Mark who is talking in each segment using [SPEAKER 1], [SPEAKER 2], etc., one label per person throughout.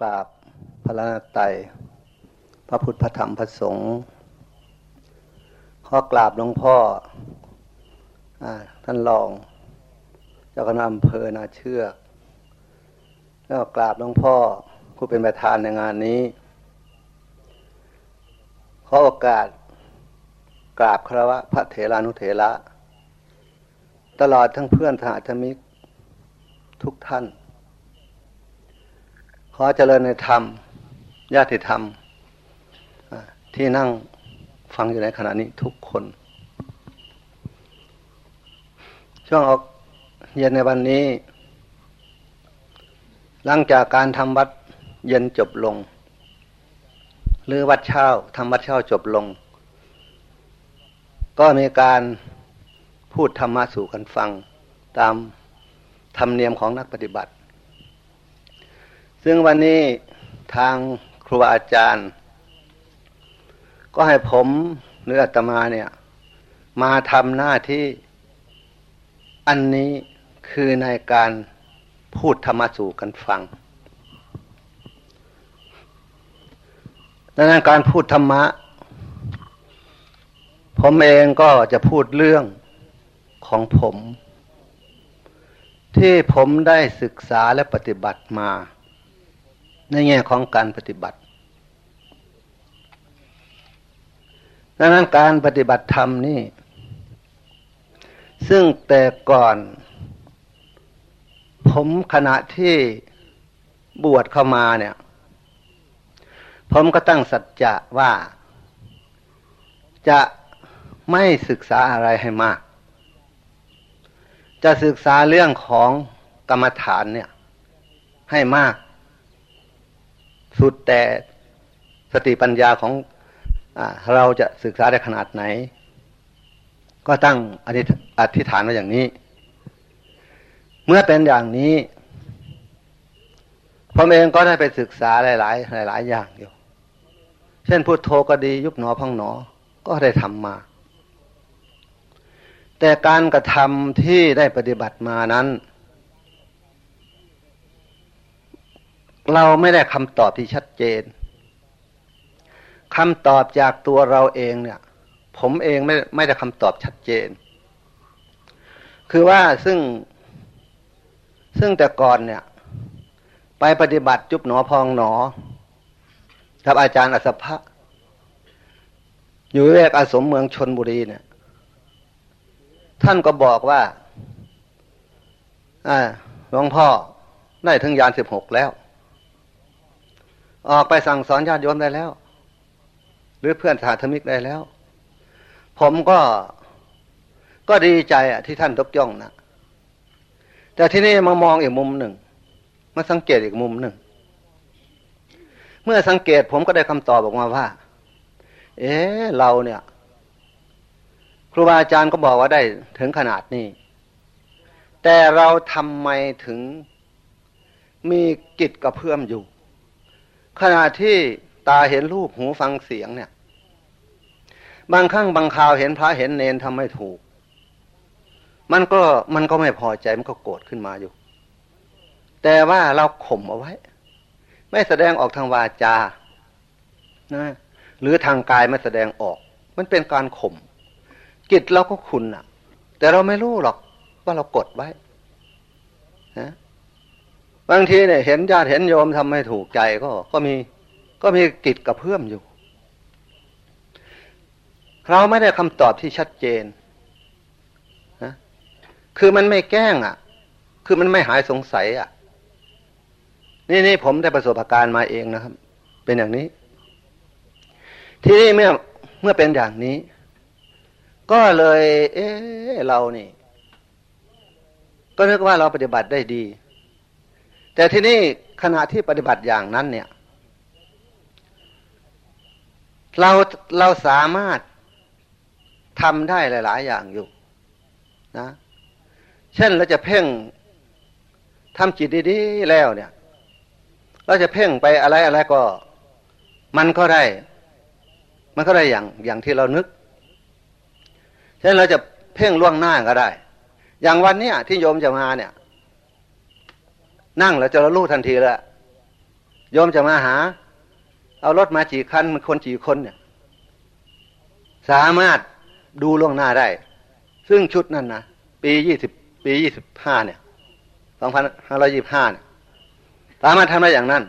[SPEAKER 1] กราบพระนาไตพระพุทธพระธรรมพระสงฆ์ขอกราบหลวงพ่ออท่านรอง เจ้าคณะอำเภอนาเชือกแล้วกราบหลวงพ่อผู้เป็นประธานในงานนี้ ขอโอกาสกราบคารวะพระเถรานุเถระ ตลอดทั้งเพื่อนสหธมิกทุกท่าน อเจริญในธรรมญาติธรรมที่นั่งฟังอยู่ในขณะนี้ทุกคน ช่วงออกเย็นในวันนี้ หลังจากการทำวัดเย็นจบลง หรือวัดเช้าทำวัดเช้าจบลง ก็มีการพูดธรรมะสู่กันฟัง ตามธรรมเนียมของนักปฏิบัติ ซึ่งวันนี้ทางครูอาจารย์ ก็ให้ผมหรืออาตมาเนี่ย มาทำหน้าที่อันนี้คือในการพูดธรรมะสู่กันฟังดังนั้นการพูดธรรมะ ผมเองก็จะพูดเรื่องของผม ที่ผมได้ศึกษาและปฏิบัติมา ในแง่ของการปฏิบัติดังนั้นการปฏิบัติธรรมนี่ ซึ่งแต่ก่อน ผมขณะที่บวชเข้ามาเนี่ย ผมก็ตั้งสัจจะว่า จะไม่ศึกษาอะไรให้มาก จะศึกษาเรื่องของกรรมฐานเนี่ย ให้มาก สุดแต่สติปัญญาของอเราจะศึกษาได้ขนาดไหน ก็ตั้งอธิษฐานไว้อย่างนี้ เมื่อเป็นอย่างนี้ผมเองก็ได้ไปศึกษาหลาย ๆ หลาย ๆ อย่างอยู่ เช่นพุทโธก็ดียุบหนอพังหนอ ก็ได้ทำมา แต่การกระทำที่ได้ปฏิบัติมานั้น เราไม่ได้คำตอบที่ชัดเจนคำตอบจากตัวเราเองเนี่ย ผมเองไม่ไม่ได้คำตอบชัดเจน คือว่าซึ่ง ซึ่งแต่ก่อนเนี่ย ไปปฏิบัติจุบหนอพองหนอกับอาจารย์อัศภะอยู่เวกอาสมเมืองชนบุรีเนี่ย ท่านก็บอกว่าอ่าหลวงพ่อได้ถึงยานสิบหกแล้ว ออกไปสั่งสอนญาติโยมได้แล้ว หรือเพื่อนสาธมิกได้แล้ว ผมก็ก็ดีใจอะที่ท่านตกย่องนะแต่ที่นี่มามองอีกมุมหนึ่งมาสังเกตอีกมุมหนึ่ง เมื่อสังเกตผมก็ได้คำตอบออกมาว่า เอ๊เราเนี่ย ครูบาอาจารย์ก็บอกว่าได้ถึงขนาดนี้ แต่เราทำไมถึงมีกิจกระเพื่อมอยู่ ขณะที่ตาเห็นรูปหูฟังเสียงเนี่ย บางครั้งบางคราวเห็นพระเห็นเนนทำไม่ถูก มันก็มันก็ไม่พอใจมันก็โกรธขึ้นมาอยู่ แต่ว่าเราข่มเอาไว้ ไม่แสดงออกทางวาจานะหรือทางกายไม่แสดงออก มันเป็นการข่มจิตเราก็คุณอะ แต่เราไม่รู้หรอกว่าเรากดไว้นะ บางทีเนี่ยเห็นญาติเห็นโยมทำไม่ถูกใจก็ ก็มีก็มีกิจกับเพื่อมอยู่ เราไม่ได้คำตอบที่ชัดเจนนะคือมันไม่แกล้งอะ คือมันไม่หายสงสัยอะ นี่นี่ผมได้ประสบการณ์มาเองนะครับ เป็นอย่างนี้ ที่นี่เมื่อเมื่อเป็นอย่างนี้ ก็เลย เอ๊เรานี่ ก็นึกว่าเราปฏิบัติได้ดี แต่ที่นี่ขณะที่ปฏิบัติอย่างนั้นเนี่ย เราเราสามารถทำได้หลาย ๆ อย่างอยู่นะ เช่นเราจะเพ่งทำจิตดีๆแล้วเนี่ย เราจะเพ่งไปอะไรอะไรก็ มันก็ได้ มันก็ได้อย่างอย่างที่เรานึก เช่นเราจะเพ่งล่วงหน้าก็ได้ อย่างวันเนี้ยที่โยมจะมาเนี่ย นั่งแล้วจะรู้ทันทีแล้วโยมจะมาหา เอารถมาจีคันมันคนจีคนเนี่ย สามารถดูล่วงหน้าได้ ซึ่งชุดนั้นนะปียี่สิบปียี่สิบห้าเนี่ยสองพันห้าร้อยี่ห้าเนี่ยสามารถทำได้อย่างนั้น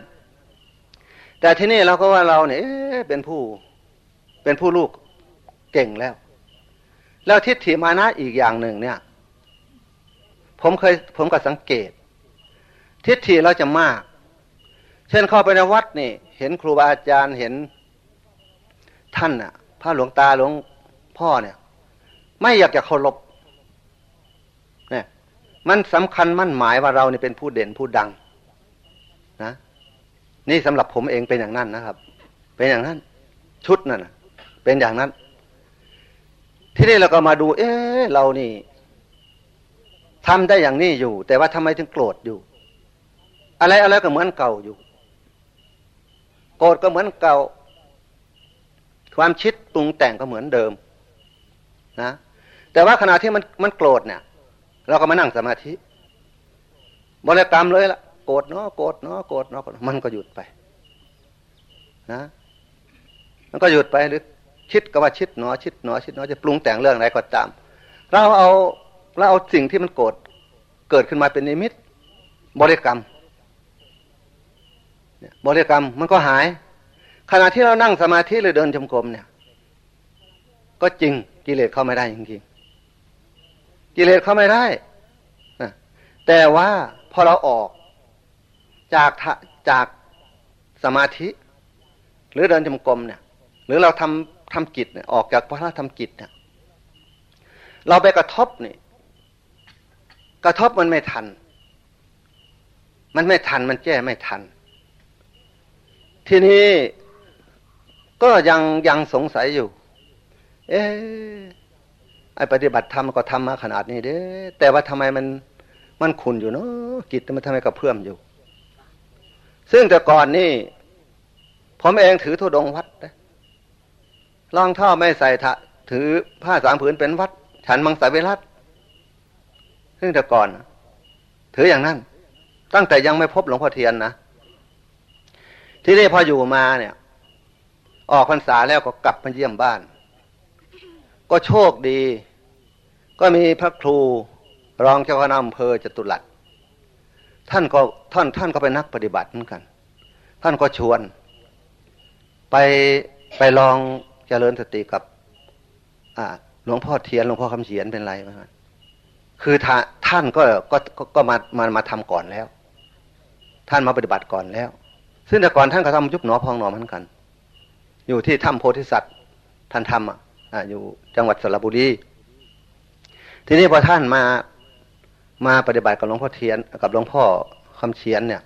[SPEAKER 1] แต่ที่นี่เราก็ว่าเราเนี่ยเป็นผู้ เป็นผู้ลูกเก่งแล้ว แล้วทิฏฐิมานะอีกอย่างหนึ่งเนี่ย ผมเคยผมก็สังเกต ทิฏฐิเราจะมาก เช่นเข้าไปในวัดนี่ เห็นครูบาอาจารย์เห็นท่านน่ะพระหลวงตาหลวงพ่อเนี่ย ไม่อยากจะเคารพเนี่ยมันสำคัญมั่นหมายว่าเราเนี่เป็นผู้เด่นผู้ดัง นะ นี่สำหรับผมเองเป็นอย่างนั้นนะครับ เป็นอย่างนั้น ชุดนั่นเป็นอย่างนั้น ที่นี่เราก็มาดู เอ๊ะเรานี่ทำได้อย่างนี้อยู่ แต่ว่าทำไมถึงโกรธอยู่ อะไรอะไรก็เหมือนเก่าอยู่ โกรธก็เหมือนเก่า ความคิดปรุงแต่งก็เหมือนเดิม นะ แต่ว่าขณะที่มันมันโกรธเนี่ย เราก็มานั่งสมาธิบริกรรมเลยละโกรธเนาะโกรธเนาะโกรธเนาะมันก็หยุดไป นะ มันก็หยุดไปหรือคิดก็ว่าคิดเนาะคิดเนาะคิดเนาะจะปรุงแต่งเรื่องอะไรก็ตาม เราเอาเราเอาสิ่งที่มันโกรธเกิดขึ้นมาเป็นนิมิต บริกรรม บริกรรมมันก็หาย ขณะที่เรานั่งสมาธิหรือเดินจมกรมเนี่ย ก็จริงกิเลสเข้าไม่ได้จริงๆกิเลสเข้าไม่ได้แต่ว่าพอเราออกจากจากสมาธิ หรือเดินจมกรมเนี่ย หรือเราทำทำกิจเนี่ยออกจากพระธรรมกิจเนี่ยเราไปกระทบนี่กระทบมันไม่ทัน มันไม่ทันมันแก้ไม่ทัน ทีนี้ก็ยังยังสงสัยอยู่ เอ๊ไอปฏิบัติธรรมก็ทำมาขนาดนี้เด้ แต่ว่าทำไมมันมันขุนอยู่เนาะกิจมันทำไมกระเพื่อมอยู่ ซึ่งแต่ก่อนนี่ผมเองถือทุดงวัดนะรองเท้าไม่ใส่ถถือผ้าสามผืนเป็นวัด ฉันมังสวิรัตซึ่งแต่ก่อน ถืออย่างนั้น ตั้งแต่ยังไม่พบหลวงพ่อเทียนนะ ที่นี่พออยู่มาเนี่ย ออกพรรษาแล้วก็กลับมาเยี่ยมบ้าน ก็โชคดี ก็มีพระครูรองเจ้าคณะอำเภอจตุรัสท่านก็ท่านท่านก็เป็นนักปฏิบัติเหมือนกัน ท่านก็ชวน ไปไปลองเจริญสติกับ อ่าหลวงพ่อเทียนหลวงพ่อคำเขียนเป็นไรไหมครับคือท่านก็ก็ก็มามามาทำก่อนแล้ว ท่านมาปฏิบัติก่อนแล้ว ซึ่งแต่ก่อนท่านก็ทำยุบหนอพองหนอเหมือนกัน อยู่ที่ถ้ำโพธิสัตว์ท่านทำอะอยู่จังหวัดสระบุรีทีนี้พอท่านมามาปฏิบัติกับหลวงพ่อเทียนกับหลวงพ่อคำเชียนเนี่ย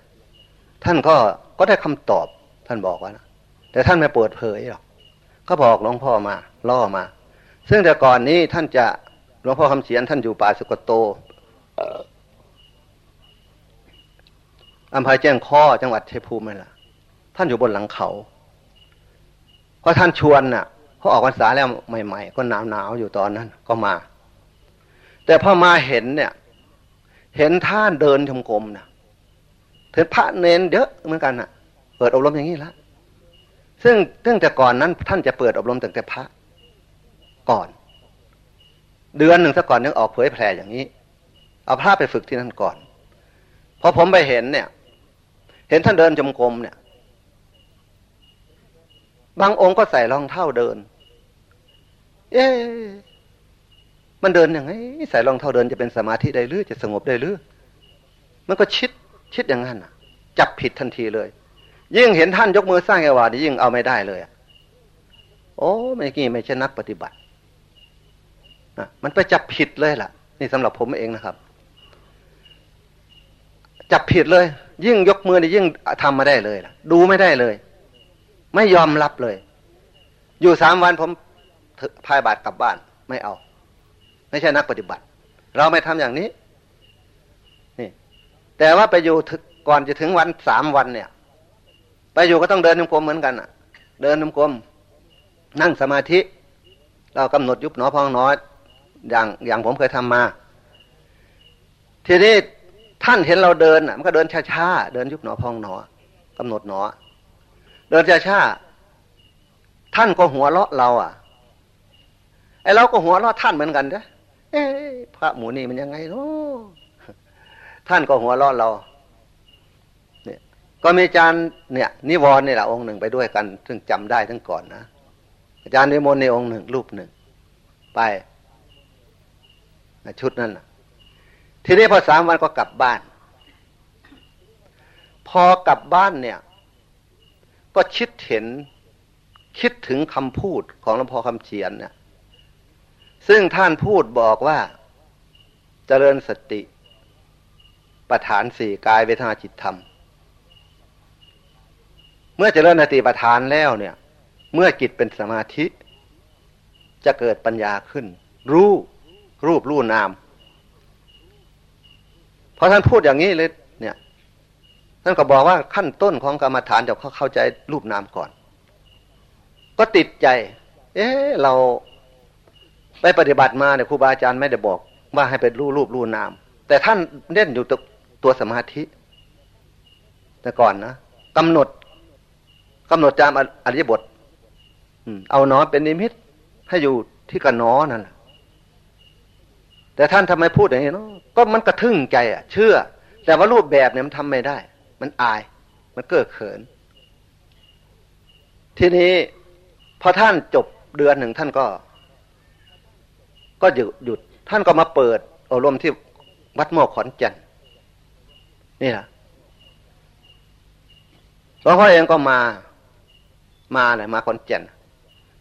[SPEAKER 1] ท่านก็ก็ได้คำตอบท่านบอกว่านะแต่ท่านไม่เปิดเผยหรอกก็บอกหลวงพ่อมาล่อมา ซึ่งแต่ก่อนนี้ท่านจะหลวงพ่อคำเชียน ท่านอยู่ป่าสุกโตอำเภอแจ้งข้อจังหวัดเชียงภูมิล่ะ ท่านอยู่บนหลังเขาเพราะท่านชวนน่ะพอออกพรรษาแล้วใหม่ ๆ ก็หนาวหนาวอยู่ตอนนั้น ก็มา แต่พอมาเห็นเนี่ย เห็นท่านเดินชมกรมนะเห็นพระเนนเยอะเหมือนกันน่ะ เปิดอบรมอย่างนี้แล้วซึ่งตั้งแต่ก่อนนั้น ท่านจะเปิดอบรมตั้งแต่พระก่อน เดือนหนึ่งซะก่อนนึงออกเผยแผ่อย่างนี้ เอาพระไปฝึกที่นั่นก่อนพอผมไปเห็นเนี่ย เห็นท่านเดินจมกรมเนี่ย บางองค์ก็ใส่รองเท้าเดิน เอ๊มันเดินอย่างไงใส่รองเท้าเดินจะเป็นสมาธิได้หรือจะสงบได้หรือมันก็ชิดชิดอย่างนั้นจับผิดทันทีเลย ยิ่งเห็นท่านยกมือสร้างเอวานี่ยิ่งเอาไม่ได้เลยโอ้ไม่กี่ไม่ใช่นักปฏิบัตินะมันไปจับผิดเลยล่ะ นี่สำหรับผมเองนะครับ จับผิดเลย ยิ่งยกมือนี่ยิ่งทำมาได้เลยล่ะ ดูไม่ได้เลย ไม่ยอมรับเลย อยู่สามวันผมพายบาทกลับบ้านไม่เอา ไม่ใช่นักปฏิบัติ เราไม่ทำอย่างนี้นี่ แต่ว่าไปอยู่ก่อนจะถึงวันสามวันเนี่ย ไปอยู่ก็ต้องเดินนมกลมเหมือนกันอะ เดินนมกลมนั่งสมาธิ เรากำหนดยุบหนอพองน้อยอย่างอย่างผมเคยทำมา ทีนี้ท่านเห็นเราเดินอะ มันก็เดินช้าๆเดินยุบหนอพองหนอกำหนดหนอ เดินช้าๆท่านก็หัวเราะเรา อะไอเราก็หัวเราะท่านเหมือนกันจ้ะเอ๊พระหมูนี่มันยังไงเนาะท่านก็หัวเราะเรา เนี่ย ก็มีอาจารย์เนี่ยนิวรณ์นี่แหละองค์หนึ่งไปด้วยกัน ซึ่งจำได้ทั้งก่อนนะอาจารย์นิมนต์ในองค์หนึ่งรูปหนึ่ง ไปชุดนั้นทีนี้พอสามวันก็กลับบ้าน พอกลับบ้านเนี่ย ก็คิดเห็นคิดถึงคำพูดของหลวงพ่อคำเขียนเนี่ยซึ่งท่านพูดบอกว่าเจริญสติประฐานสี่กายเวทนาจิตธรรม เมื่อเจริญสติประฐานแล้วเนี่ย เมื่อจิตเป็นสมาธิ จะเกิดปัญญาขึ้น รู้รูปรู้นาม เพอท่านพูดอย่างนี้เลย นี่ยท่านก็บอกว่าขั้นต้นของกรรมฐานจะเขาเข้าใจรูปนามก่อน ก็ติดใจ เอ๊ะเราไปปฏิบัติมาเนี่ยครูบาอาจารย์ไม่ได้บอก ว่าให้เป็นรูปรูปรูปนาม แต่ท่านเล่นอยู่ตัวตัวสมาธิ แต่ก่อนนะกำหนดกำหนดจามอริยบทเอานอเป็นนิมิตให้อยู่ที่กระนอนั่นแหละแต่ท่านทำไมพูดอย่างนี้เนาะก็มันกระทึ่งใจอะ เชื่อ แต่ว่ารูปแบบเนี่ยมันทำไม่ได้ มันอาย มันเก้อเขิน ทีนี้พอท่านจบเดือนหนึ่งท่านก็ ก็หยุดหยุด ท่านก็มาเปิดอบรมที่วัดโมกขอนแก่นนี่แหละหลวงพ่อเองก็มา มาเลยมาขอนแก่น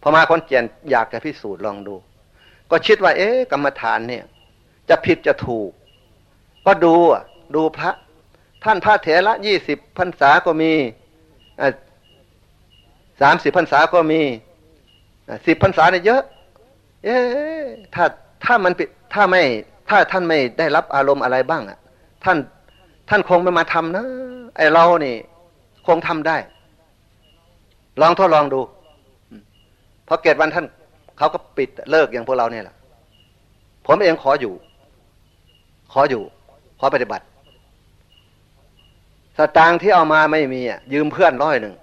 [SPEAKER 1] พอมาขอนแก่นอยากจะพิสูจน์ลองดู ก็คิดว่า เอ๊ะกรรมฐานเนี่ย จะผิดจะถูก ก็ดูดูพระ ท่านพระเถระยี่สิบพรรษาก็มีสามสิบพรรษาก็มีสิบพรรษาเนี่ยเยอะ เอ๊ถ้าถ้ามันถ้าไม่ ถ้าท่านไม่ได้รับอารมณ์อะไรบ้างอะ ท่านท่านคงไม่มาทำนะไอเรานี่ คงทำได้ ลองทดลองดูพอเกตวันท่านเขาก็ปิดเลิกอย่างพวกเราเนี่ยแหละผมเองขออยู่ ขออยู่ ขอปฏิบัติ สตางค์ที่เอามาไม่มีอะยืมเพื่อนร้อยหนึ่ง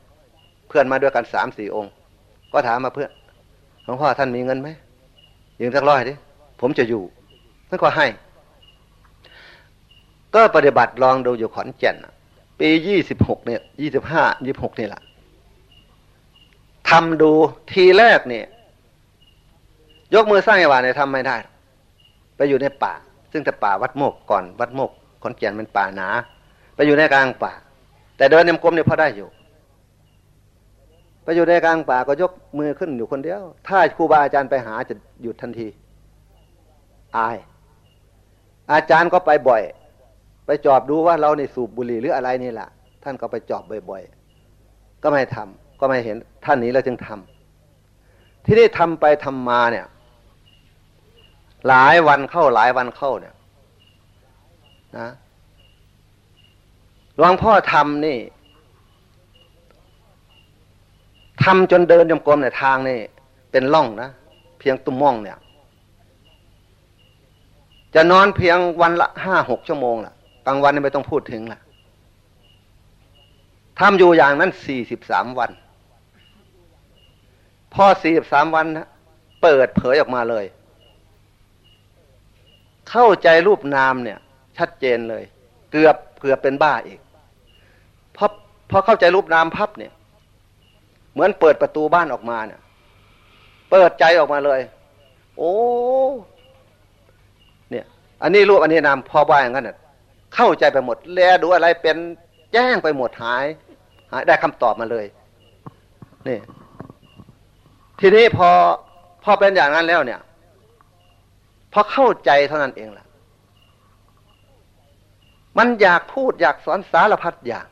[SPEAKER 1] เพื่อนมาด้วยกันสามสี่องค์ ก็ถามมาเพื่อนหลวงพ่อท่านมีเงินไหมยืมสักร้อยดิผมจะอยู่ท่านก็ให้ ก็ปฏิบัติลองดูอยู่ขอนแก่นปียี่สิบหกเนี่ยยี่สิบห้ายี่บหกนี่แหละทำดูทีแรกเนี่ย ยกมือสร้างอวาเนี่ยทำไม่ได้ ไปอยู่ในป่า ซึ่งแต่ป่าวัดโมกก่อน วัดโมกขอนแก่นเป็นป่าหนา ไปอยู่ในกลางป่า แต่เดินยมกลมเนี่ยพอได้อยู่ ไปอยู่ในกลางป่าก็ยกมือขึ้นอยู่คนเดียว ถ้าครูบาอาจารย์ไปหาจะหยุดทันที อาย อาจารย์ก็ไปบ่อย ไปจอบดูว่าเราในสูบบุหรี่หรืออะไรนี่แหละท่านก็ไปจอบบ่อยๆ ก็ไม่ทำก็ไม่เห็นท่านนี้แล้วจึงทำที่นี่ทำไปทำมาเนี่ย หลายวันเข้าหลายวันเข้าเนี่ยนะ หลวงพ่อทำนี่ทำจนเดินยมกลมในทางนี่ เป็นล่องนะ เพียงตุ้มม่องเนี่ย จะนอนเพียงวันละห้าหกชั่วโมงล่ะกลางวันนี่ไม่ต้องพูดถึงล่ะทำอยู่อย่างนั้นสี่สิบสามวัน พอสี่สิบสามวันนะเปิดเผยออกมาเลย เข้าใจรูปนามเนี่ย ชัดเจนเลย เกือบเกือบเป็นบ้าอีก พอพอเข้าใจรูปนามพับเนี่ย เหมือนเปิดประตูบ้านออกมาเนี่ย เปิดใจออกมาเลย โอ้เนี่ย อันนี้รูปอันนี้นามพอบ้าอย่างนั้นเนี่ยเข้าใจไปหมด แลดูอะไรเป็นแจ้งไปหมดหาย หายได้คำตอบมาเลยนี่ทีนี้พอพอเป็นอย่างนั้นแล้วเนี่ยพอเข้าใจเท่านั้นเองล่ะมันอยากพูดอยากสอนสารพัดอย่าง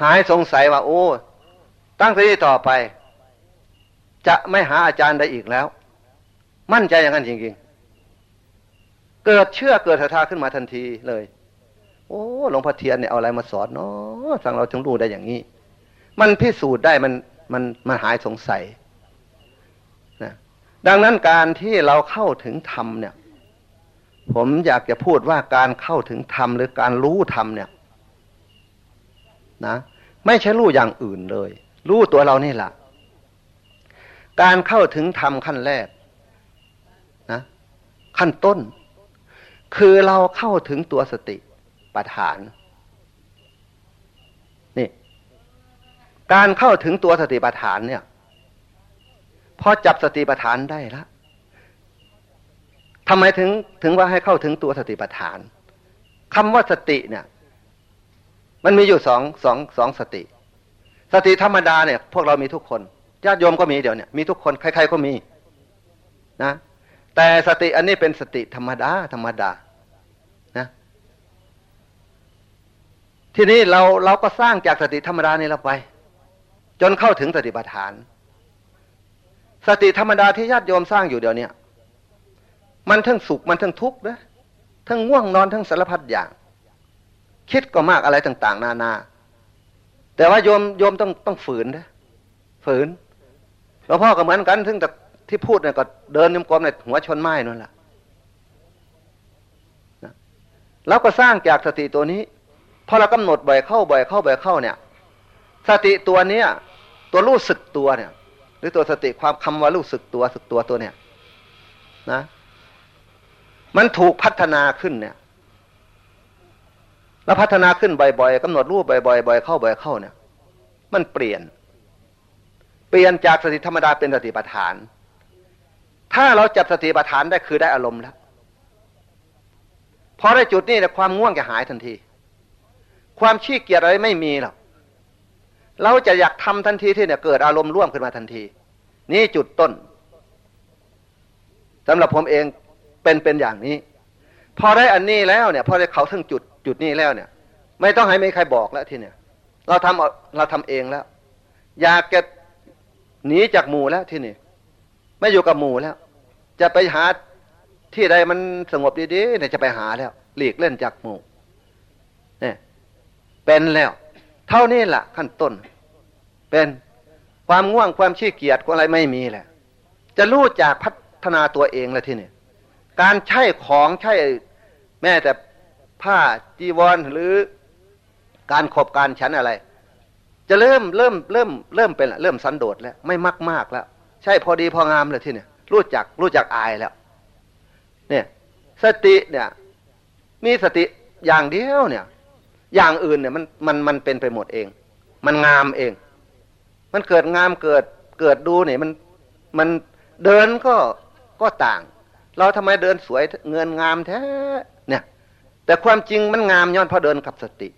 [SPEAKER 1] หายสงสัยว่า โอ้ ตั้งแต่นี้ต่อไป จะไม่หาอาจารย์ได้อีกแล้ว มั่นใจอย่างนั้นจริงๆ เกิดเชื่อเกิดศรัทธาขึ้นมาทันทีเลย โอ้หลวงพ่อเทียนเนี่ยเอาอะไรมาสอนเนาะสั่งเราถึงรู้ได้อย่างนี้ มันพิสูจน์ได้มันมันมันหายสงสัยนะดังนั้นการที่เราเข้าถึงธรรมเนี่ย ผมอยากจะพูดว่าการเข้าถึงธรรมหรือการรู้ธรรมเนี่ย นะ ไม่ใช่รู้อย่างอื่นเลย รู้ตัวเรานี่แหละการเข้าถึงธรรมขั้นแรกนะ ขั้นต้น คือเราเข้าถึงตัวสติปัฏฐานนี่ การเข้าถึงตัวสติปัฏฐานเนี่ยพอจับสติปัฏฐานได้แล้วทำไมถึงถึงว่าให้เข้าถึงตัวสติปัฏฐานคำว่าสติเนี่ย มันมีอยู่สองสองสองสติ สติธรรมดาเนี่ย พวกเรามีทุกคนญาติโยมก็มีเดี๋ยวเนี่ยมีทุกคนใคร ๆก็มีนะแต่สติอันนี้เป็นสติธรรมดา ธรรมดานะทีนี้เราเราก็สร้างจากสติธรรมดานี่เราไป จนเข้าถึงสติปัฏฐาน สติธรรมดาที่ญาติโยมสร้างอยู่เดี๋ยวนี้มันทั้งสุขมันทั้งทุกข์นะทั้งง่วงนอนทั้งสารพัดอย่าง คิดก็มากอะไรต่าง ๆ นานา แต่ว่าโยมโยมต้องต้องฝืนนะฝืนหลวงพ่อก็เหมือนกันถึงแต่ที่พูดเนี่ยก็เดินยมกลมในหัวชนไม้นั่นแหละแล้วก็สร้างจากสติตัวนี้พอเรากำหนดบ่อยเข้าบ่อยเข้าบ่อยเข้าเนี่ย สติตัวเนี้ยตัวรู้สึกตัวเนี่ย หรือตัวสติความคำว่ารู้สึกตัวสึกตัวตัวเนี่ย นะ มันถูกพัฒนาขึ้นเนี่ย แล้วพัฒนาขึ้นบ่อยๆกำหนดรูปบ่อยๆบ่อยเข้าบ่อยเข้าเนี่ย มันเปลี่ยน เปลี่ยนจากสติธรรมดาเป็นสติปัฏฐาน ถ้าเราจับสติปัฏฐานได้คือได้อารมณ์แล้วพอได้จุดนี้แต่ความง่วงจะหายทันที ความขี้เกียจอะไรไม่มีหรอกเราจะอยากทำทันทีที่เนี่ยเกิดอารมณ์ร่วมขึ้นมาทันที นี่จุดต้นสำหรับผมเองเป็นเป็นอย่างนี้ พอได้อันนี้แล้วเนี่ย พอได้เขาถึงจุด จุดนี้แล้วเนี่ย ไม่ต้องให้ม่ใครบอกแล้วทีเนี่ยเราทำเราทำเองแล้ว อยากจะหนีจากหมู่แล้วทีนี่ไม่อยู่กับหมู่แล้ว จะไปหาที่ใดมันสงบดีๆเนี่ยจะไปหาแล้ว หลีกเล่นจากหมู่เนี่ยเป็นแล้ว เท่านี้แหละขั้นต้น เป็นความง่วงความขี้เกียจอะไรไม่มีแหละ จะรู้จากพัฒนาตัวเองแล้วทีนี่การใช้ของใช้แม้แต่ ผ้าจีวรหรือการขบการชั้นอะไร จะเริ่มเริ่มเริ่มเริ่มเป็นเริ่มสันโดษแล้ว ไม่มากมากแล้ว ใช่พอดีพองามเลยที่เนี่ย รู้จักรู้จักอายแล้ว เนี่ย สติเนี่ย มีสติอย่างเดียวเนี่ย อย่างอื่นเนี่ยมันมันมันเป็นไปหมดเอง มันงามเอง มันเกิดงามเกิดเกิดดูเนี่ยมันมันเดินก็ก็ต่าง เราทำไมเดินสวยเงินงามแท้ แต่ความจริงมันงามย้อนพระเดินกับสติ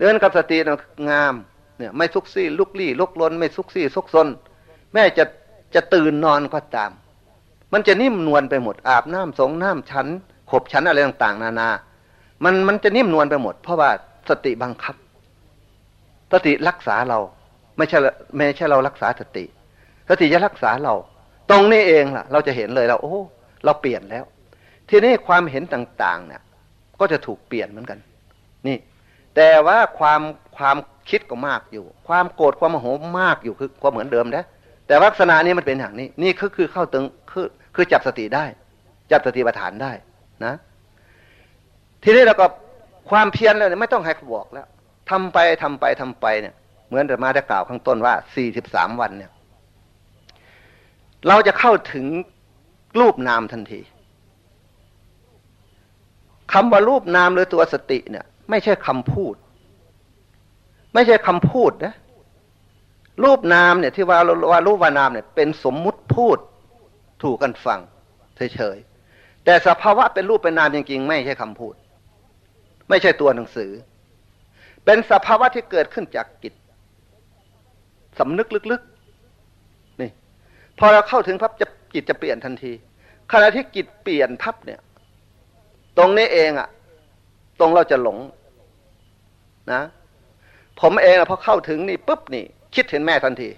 [SPEAKER 1] เดินกับสตินะงามเนี่ยไม่ซุกซี่ลุกลี้ลุกลนไม่ซุกซี่ซุกซนแม่จะจะตื่นนอนก็ตาม มันจะนิ่มนวลไปหมดอาบน้ำสงน้ำชั้นขบชั้นอะไรต่างๆ นานา มันมันจะนิ่มนวลไปหมด เพราะว่าสติบังคับ สติรักษาเรา ไม่ใช่ไม่ใช่เรารักษาสติ สติจะรักษาเรา ตรงนี้เองล่ะ เราจะเห็นเลยเราโอ้ เราเปลี่ยนแล้ว ทีนี้ความเห็นต่าง ๆ เนี่ย ก็จะถูกเปลี่ยนเหมือนกัน นี่ แต่ว่าความความคิดก็มากอยู่ ความโกรธความโมโหมากอยู่คือความเหมือนเดิมนะแต่ลักษณะนี้มันเป็นอย่างนี้ นี่คือคือเข้าตึงคือคือจับสติได้ จับสติปัฏฐานได้นะ ทีนี้เราก็ความเพียรแล้วเนี่ยไม่ต้องให้ขาบอกแล้วทำไปทำไปทำไปเนี่ย เหมือนแต่มาได้กล่าวข้างต้นว่าสี่สิบสามวันเนี่ย เราจะเข้าถึงรูปนามทันที คำว่ารูปนามหรือตัวสติเนี่ย ไม่ใช่คำพูด ไม่ใช่คำพูดนะรูปนามเนี่ยที่ว่าว่ารูปว่านามเนี่ย เป็นสมมุติพูดถูกกันฟังเฉยๆแต่สภาวะเป็นรูปเป็นนามจริงๆ ไม่ใช่คำพูด ไม่ใช่ตัวหนังสือ เป็นสภาวะที่เกิดขึ้นจากจิตสำนึกลึกๆนี่พอเราเข้าถึงพับจะจิตจะเปลี่ยนทันทีขณะที่จิตเปลี่ยนพับเนี่ย ตรงนี้เองอะตรงเราจะหลงนะ ผมเองอะพอเข้าถึงนี่ปุ๊บนี่ คิดเห็นแม่ทันที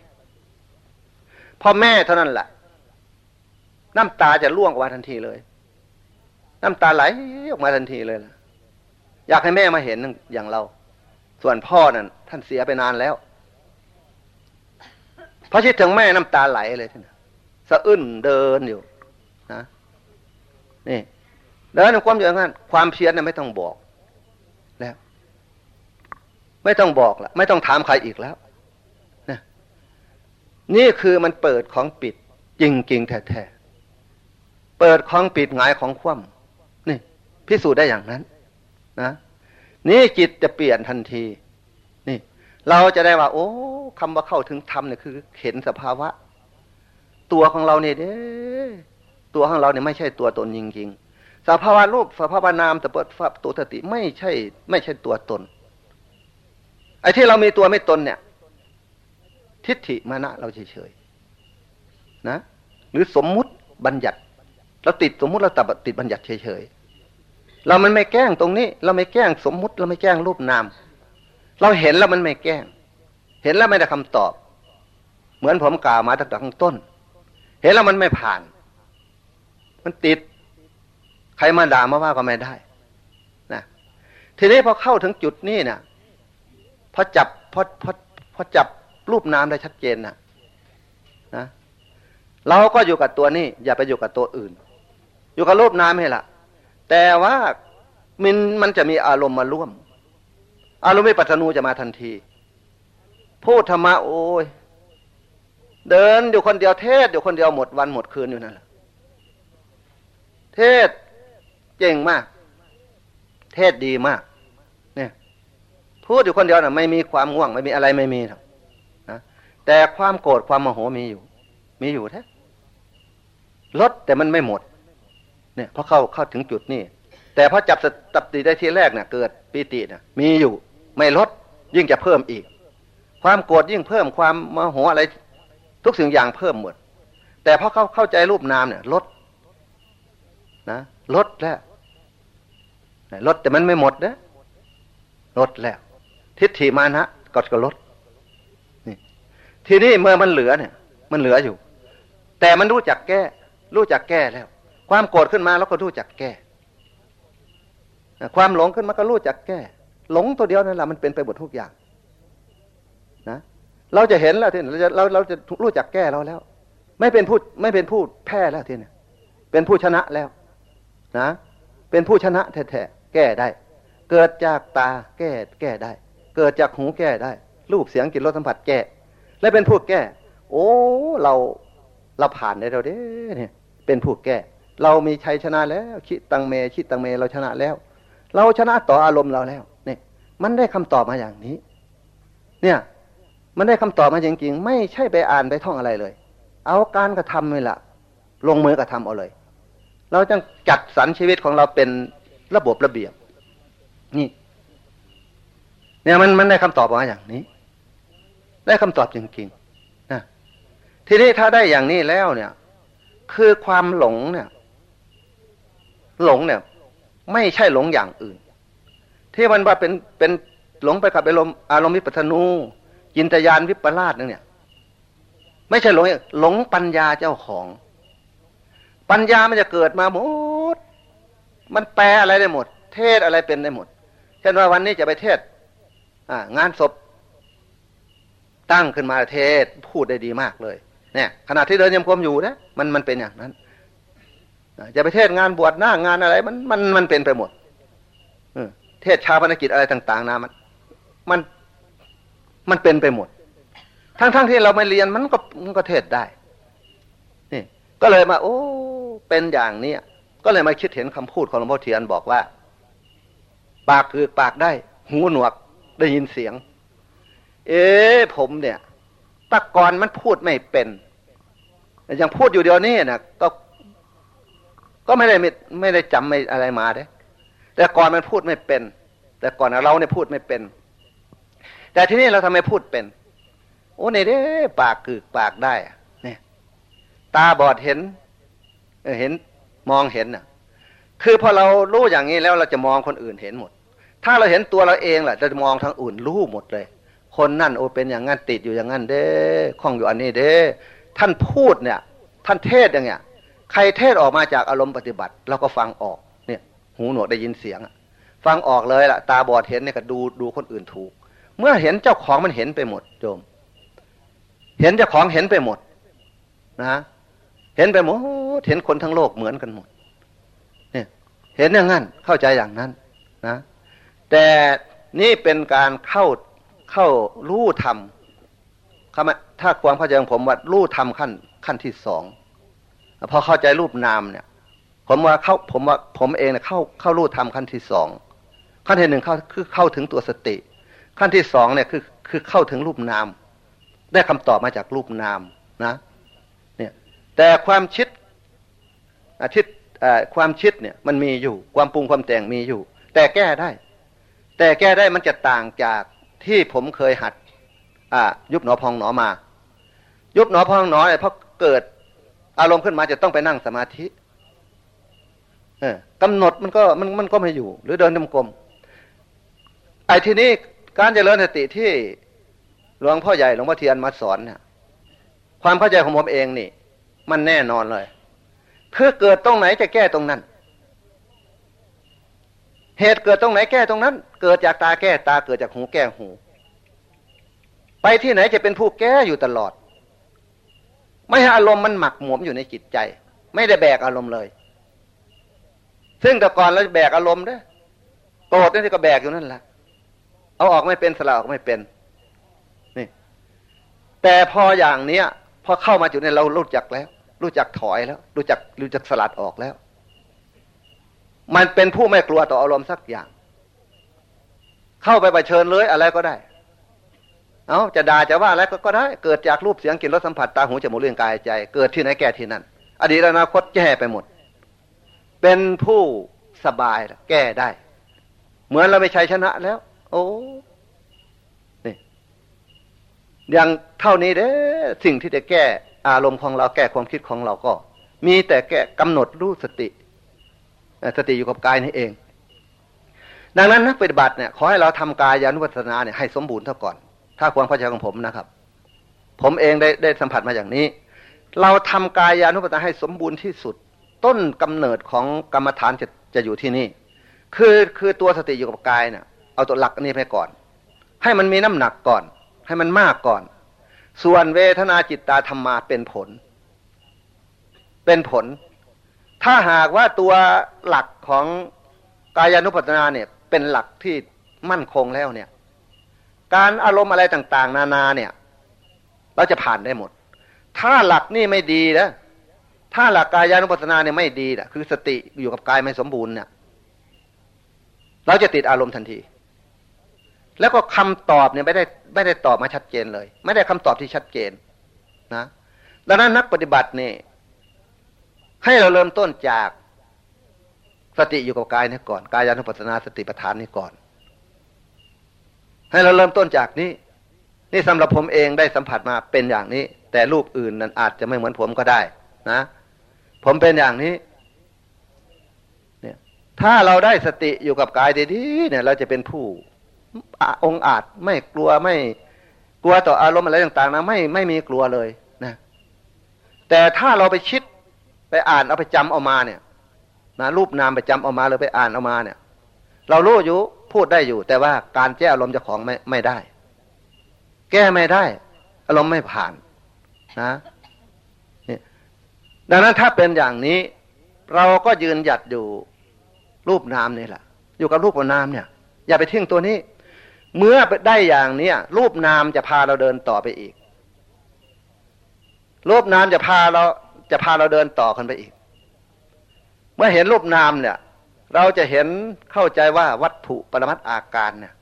[SPEAKER 1] พอแม่เท่านั้นแหละน้ำตาจะล่วงออกมาทันทีเลย น้ำตาไหลออกมาทันทีเลยล่ะ อยากให้แม่มาเห็นอย่างเรา ส่วนพ่อนั่นท่านเสียไปนานแล้วพอคิดถึงแม่น้ำตาไหลเลยท่านสะอื้นเดินอยู่นะนี่ เดินความอย่างนั้นความเพียรเนี่ยไม่ต้องบอกแล้วไม่ต้องบอกละไม่ต้องถามใครอีกแล้วนะนี่คือมันเปิดของปิดจริงจริงแท้ๆเปิดของปิดหงายของคว่ำนี่พิสูจน์ได้อย่างนั้น นะนี่จิตจะเปลี่ยนทันที นี่ เราจะได้ว่า โอ้คำว่าเข้าถึงธรรมเนี่ยคือ เห็นสภาวะ ตัวของเราเนี่ยเด้ตัวของเราเนี่ยไม่ใช่ตัวตนจริงๆ สภาวะรูปสภาวะนามแต่เปิดฟับตัวสติไม่ใช่ ไม่ใช่ตัวตน ไอ้ที่เรามีตัวไม่ตนเนี่ย ทิฏฐิมานะเราเฉยๆนะ หรือสมมุติบัญญัติเราติดสมมุติเราตับติดบัญญัติเฉยๆเรามันไม่แกล้งตรงนี้ เราไม่แกล้งสมมุติเราไม่แกล้งรูปนาม เราเห็นแล้วมันไม่แกล้ง เห็นแล้วไม่ได้คำตอบ เหมือนผมกล่าวมาตั้งแต่ข้างต้น เห็นแล้วมันไม่ผ่าน มันติด รมาด่ามาว่าก็ไม่ได้นะทีนี้พอเข้าถึงจุดนี้เนี่ยพอจับพอพอพอจับรูปนามได้ชัดเจนนะนะเราก็อยู่กับตัวนี้ อย่าไปอยู่กับตัวอื่น อยู่กับรูปนามให้ละแต่ว่ามันมันจะมีอารมณ์มาร่วม อารมณ์ไม่ปัจจุจะมาทันที พูดธรรมะโอ้ยเดินอยู่คนเดียวเทศอยู่คนเดียวหมดวันหมดคืนอยู่นั่นแหละเทศ ก่งมาก เทศดีมาก เนี่ย พูดอยู่คนเดียวนะไม่มีความง่วง ไม่มีอะไรไม่มีนะแต่ความโกรธความโมโหมีอยู่ มีอยู่แท้ลดแต่มันไม่หมด เนี่ยพอเข้าเข้าถึงจุดนี้แต่พอจับสติได้ทีแรกเนี่ยเกิดปีติเนี่ยมีอยู่ ไม่ลด ยิ่งจะเพิ่มอีก ความโกรธยิ่งเพิ่มความโมโหอะไร ทุกสิ่งอย่างเพิ่มหมด แต่พอเข้าเข้าใจรูปนามเนี่ย ลดนะลดแล้ว ลดแต่มันไม่หมดนะลดแล้ว ทิฏฐิมานะก็ก็ลดนี่ทีนี้เมื่อมันเหลือเนี่ย มันเหลืออยู่ แต่มันรู้จักแก้ รู้จักแก้แล้ว ความโกรธขึ้นมาแล้วก็รู้จักแก้ ความหลงขึ้นมาก็รู้จักแก้ หลงตัวเดียวนั่นแหละมันเป็นไปหมดทุกอย่าง นะ เราจะเห็นแล้วทีนี้เราจะเราเราจะรู้จักแก้เราแล้ว ไม่เป็นผู้ไม่เป็นผู้แพ้แล้วทีนี้เป็นผู้ชนะแล้ว นะ เป็นผู้ชนะแท้ๆ แก้ได้ เกิดจากตาแก้แก้ได้ เกิดจากหูแก้ได้ รูปเสียงกลิ่นรสสัมผัสแก้ และเป็นผู้แก้ โอ้เราเราผ่านได้เราเด้เนี่ยเป็นผู้แก้ เรามีชัยชนะแล้วคิดตังเมคิดตังเมเราชนะแล้ว เราชนะต่ออารมณ์เราแล้วเนี่ยมันได้คำตอบมาอย่างนี้ เนี่ยมันได้คำตอบมาจริงๆ ไม่ใช่ไปอ่านไปท่องอะไรเลย เอาการกระทำเลยล่ะ ลงมือกระทำเอาเลย เราต้องจัดสรรชีวิตของเราเป็น ระบบระเบียบ นี่ เนี่ยมันมันได้คำตอบมาอย่างนี้ ได้คำตอบจริงๆนะทีนี้ถ้าได้อย่างนี้แล้วเนี่ย คือความหลงเนี่ย หลงเนี่ย ไม่ใช่หลงอย่างอื่น ที่มันว่าเป็นเป็นหลงไปกับอารมณ์อารมณ์วิปัสนูจินตยานวิปลาสเนี่ย ไม่ใช่หลงหลงปัญญาเจ้าของ ปัญญามันจะเกิดมาหมด มันแปลอะไรได้หมด เทศอะไรเป็นได้หมด เช่นว่าวันนี้จะไปเทศงานศพตั้งขึ้นมาเทศพูดได้ดีมากเลย เนี่ย ขณะที่เดินยมกลมอยู่นะมันมันเป็นอย่างนั้นจะไปเทศงานบวชหน้างานอะไร มันมันมันเป็นไปหมดเทศชาพนกิจอะไรต่าง ๆนะมัน มันมันเป็นไปหมด ทั้งๆทที่เราไม่เรียนมันก็มันก็เทศได้ นี่ ก็เลยมา โอ้ เป็นอย่างนี้ ก็เลยมาคิดเห็นคำพูดของหลวงพ่อเทียนบอกว่า ปากคือปากได้ หูหนวกได้ยินเสียง เอ๊ผมเนี่ยตะกอนมันพูดไม่เป็นอย่างพูดอยู่เดียวนี้นะก็ ก็ไม่ได้ไม่ไม่ได้จำไม่อะไรมาเด้แต่ก่อนมันพูดไม่เป็น แต่ก่อนเราเนี่ยพูดไม่เป็น แต่ที่นี่เราทำไมพูดเป็น โอ้ในเด้ปากคือปากได้เนี่ยตาบอดเห็นเห็น มองเห็นน่ะ คือพอเรารู้อย่างนี้แล้วเราจะมองคนอื่นเห็นหมด ถ้าเราเห็นตัวเราเองแหละจะมองทางอื่นรู้หมดเลย คนนั่นโอเป็นอย่างนั้นติดอยู่อย่างนั้นเด้คล้องอยู่อันนี้เด้ ท่านพูดเนี่ย ท่านเทศอย่างเงี้ย ใครเทศออกมาจากอารมณ์ปฏิบัติเราก็ฟังออก เนี่ย หูหนวกได้ยินเสียงฟังออกเลยล่ะ ตาบอดเห็นเนี่ยก็ดูดูคนอื่นถูก เมื่อเห็นเจ้าของมันเห็นไปหมดโยมเห็นเจ้าของเห็นไปหมดนะ เห็นไปหมดเห็นคนทั้งโลกเหมือนกันหมด เนี่ย เห็นอย่างนั้น เข้าใจอย่างนั้นนะ แต่นี่เป็นการเข้าเข้ารู้ธรรมคำถ้าความเข้าใจของผมว่ารู้ธรรมขั้นขั้นที่สองพอเข้าใจรูปนามเนี่ย ผมว่าเข้าผมว่าผมเองเนี่ยเข้าเข้ารู้ธรรมขั้นที่สองขั้นที่หนึ่งเข้าคือเข้าถึงตัวสติ ขั้นที่สองเนี่ยคือคือเข้าถึงรูปนาม ได้คำตอบมาจากรูปนามนะ แต่ความชิดอาทิตความชิดเนี่ยมันมีอยู่ ความปรุงความแต่งมีอยู่ แต่แก้ได้ แต่แก้ได้มันจะต่างจากที่ผมเคยหัดยุบหนอพองหนอมา ยุบหนอพองหนอเนี่ยเพราะเกิดอารมณ์ขึ้นมาจะต้องไปนั่งสมาธิเออกำหนดมันก็มันมันก็ไม่อยู่ หรือเดินจำกรมไอ้ทีนี้การเจริญสติที่หลวงพ่อใหญ่หลวงพ่อเทียนมาสอนเนี่ยความเข้าใจของผมเองนี่ มันแน่นอนเลยคือเกิดตรงไหนจะแก้ตรงนั้น เหตุเกิดตรงไหนแก้ตรงนั้น เกิดจากตาแก้ตาเกิดจากหูแก้หู ไปที่ไหนจะเป็นผู้แก้อยู่ตลอด ไม่ให้อารมณ์มันหมักหมมอยู่ในจิตใจ ไม่ได้แบกอารมณ์เลย ซึ่งแต่ก่อนเราแบกอารมณ์ด้โกรธนี่ก็แบกอยู่นั่นแหละเอาออกไม่เป็นสละออกไม่เป็นนี่แต่พออย่างเนี้ยพอเข้ามาจุดนี้เรารู้จักแล้ว รู้จักถอยแล้ว รู้จักรู้จักสลัดออกแล้ว มันเป็นผู้ไม่กลัวต่ออารมณ์สักอย่าง เข้าไปไปเชิญเลยอะไรก็ได้ เอาจะด่าจะว่าอะไรก็ได้ เกิดจากรูปเสียงกลิ่นรสสัมผัสตาหูจมูกเรื่องกายใจ เกิดที่ไหนแก่ที่นั่น อดีตอนาคตแก้ไปหมด เป็นผู้สบายแก้ได้ เหมือนเราไปชัยชนะแล้ว โอ้นี่อย่างเท่านี้เด้สิ่งที่จะแก้ อารมณ์ของเราแก้ความคิดของเราก็ มีแต่แก้กำหนดรู้สติ สติอยู่กับกายนี่เอง ดังนั้นนักปฏิบัติเนี่ยขอให้เราทำกายานุปัสสนาเนี่ยให้สมบูรณ์เท่าก่อน ถ้าความเข้าใจของผมนะครับ ผมเองได้ได้สัมผัสมาอย่างนี้ เราทำกายานุปัสสนาให้สมบูรณ์ที่สุด ต้นกำเนิดของกรรมฐานจะจะอยู่ที่นี่ คือคือตัวสติอยู่กับกายเนี่ยเอาตัวหลักนี้ไปก่อน ให้มันมีน้ำหนักก่อน ให้มันมากก่อน ส่วนเวทนาจิตตาธรรมาเป็นผล เป็นผล ถ้าหากว่าตัวหลักของกายานุปัสนาเนี่ยเป็นหลักที่มั่นคงแล้วเนี่ย การอารมณ์อะไรต่าง ๆ นานาเนี่ย เราจะผ่านได้หมด ถ้าหลักนี่ไม่ดีนะถ้าหลักกายานุปัสสนาเนี่ยไม่ดีนะคือสติอยู่กับกายไม่สมบูรณ์เนี่ย เราจะติดอารมณ์ทันที แล้วก็คำตอบเนี่ยไม่ได้ไม่ได้ตอบมาชัดเจนเลย ไม่ได้คำตอบที่ชัดเจนนะดังนั้นนักปฏิบัติเนี่ยให้เราเริ่มต้นจากสติอยู่กับกายนี่ก่อนกายานุปัสสนาสติปัฏฐานนี่ก่อน ให้เราเริ่มต้นจากนี้ นี่สำหรับผมเองได้สัมผัสมาเป็นอย่างนี้ แต่รูปอื่นนั้นอาจจะไม่เหมือนผมก็ได้ นะ ผมเป็นอย่างนี้ เนี่ย ถ้าเราได้สติอยู่กับกายดีๆเนี่ย เราจะเป็นผู้ องอาจไม่กลัวไม่กลัวต่ออารมณ์อะไรต่างๆนะไม่ไม่มีกลัวเลยนะ แต่ถ้าเราไปคิดไปอ่านเอาไปจำเอามาเนี่ยนะรูปนามไปจำเอามาหรือไปอ่านเอามาเนี่ย เรารู้อยู่พูดได้อยู่ แต่ว่าการแก้อารมณ์เจ้าของไม่ไม่ได้ แก้ไม่ได้ อารมณ์ไม่ผ่านนะนี่ดังนั้นถ้าเป็นอย่างนี้ เราก็ยืนหยัดอยู่รูปนามนี่แหละอยู่กับรูปนามเนี่ย อย่าไปทิ้งตัวนี้ เมื่อได้อย่างเนี้ยรูปนามจะพาเราเดินต่อไปอีก รูปนามจะพาเราจะพาเราเดินต่อกันไปอีก เมื่อเห็นรูปนามเนี่ย เราจะเห็นเข้าใจว่าวัตถุปรมัตอาการเนี่ย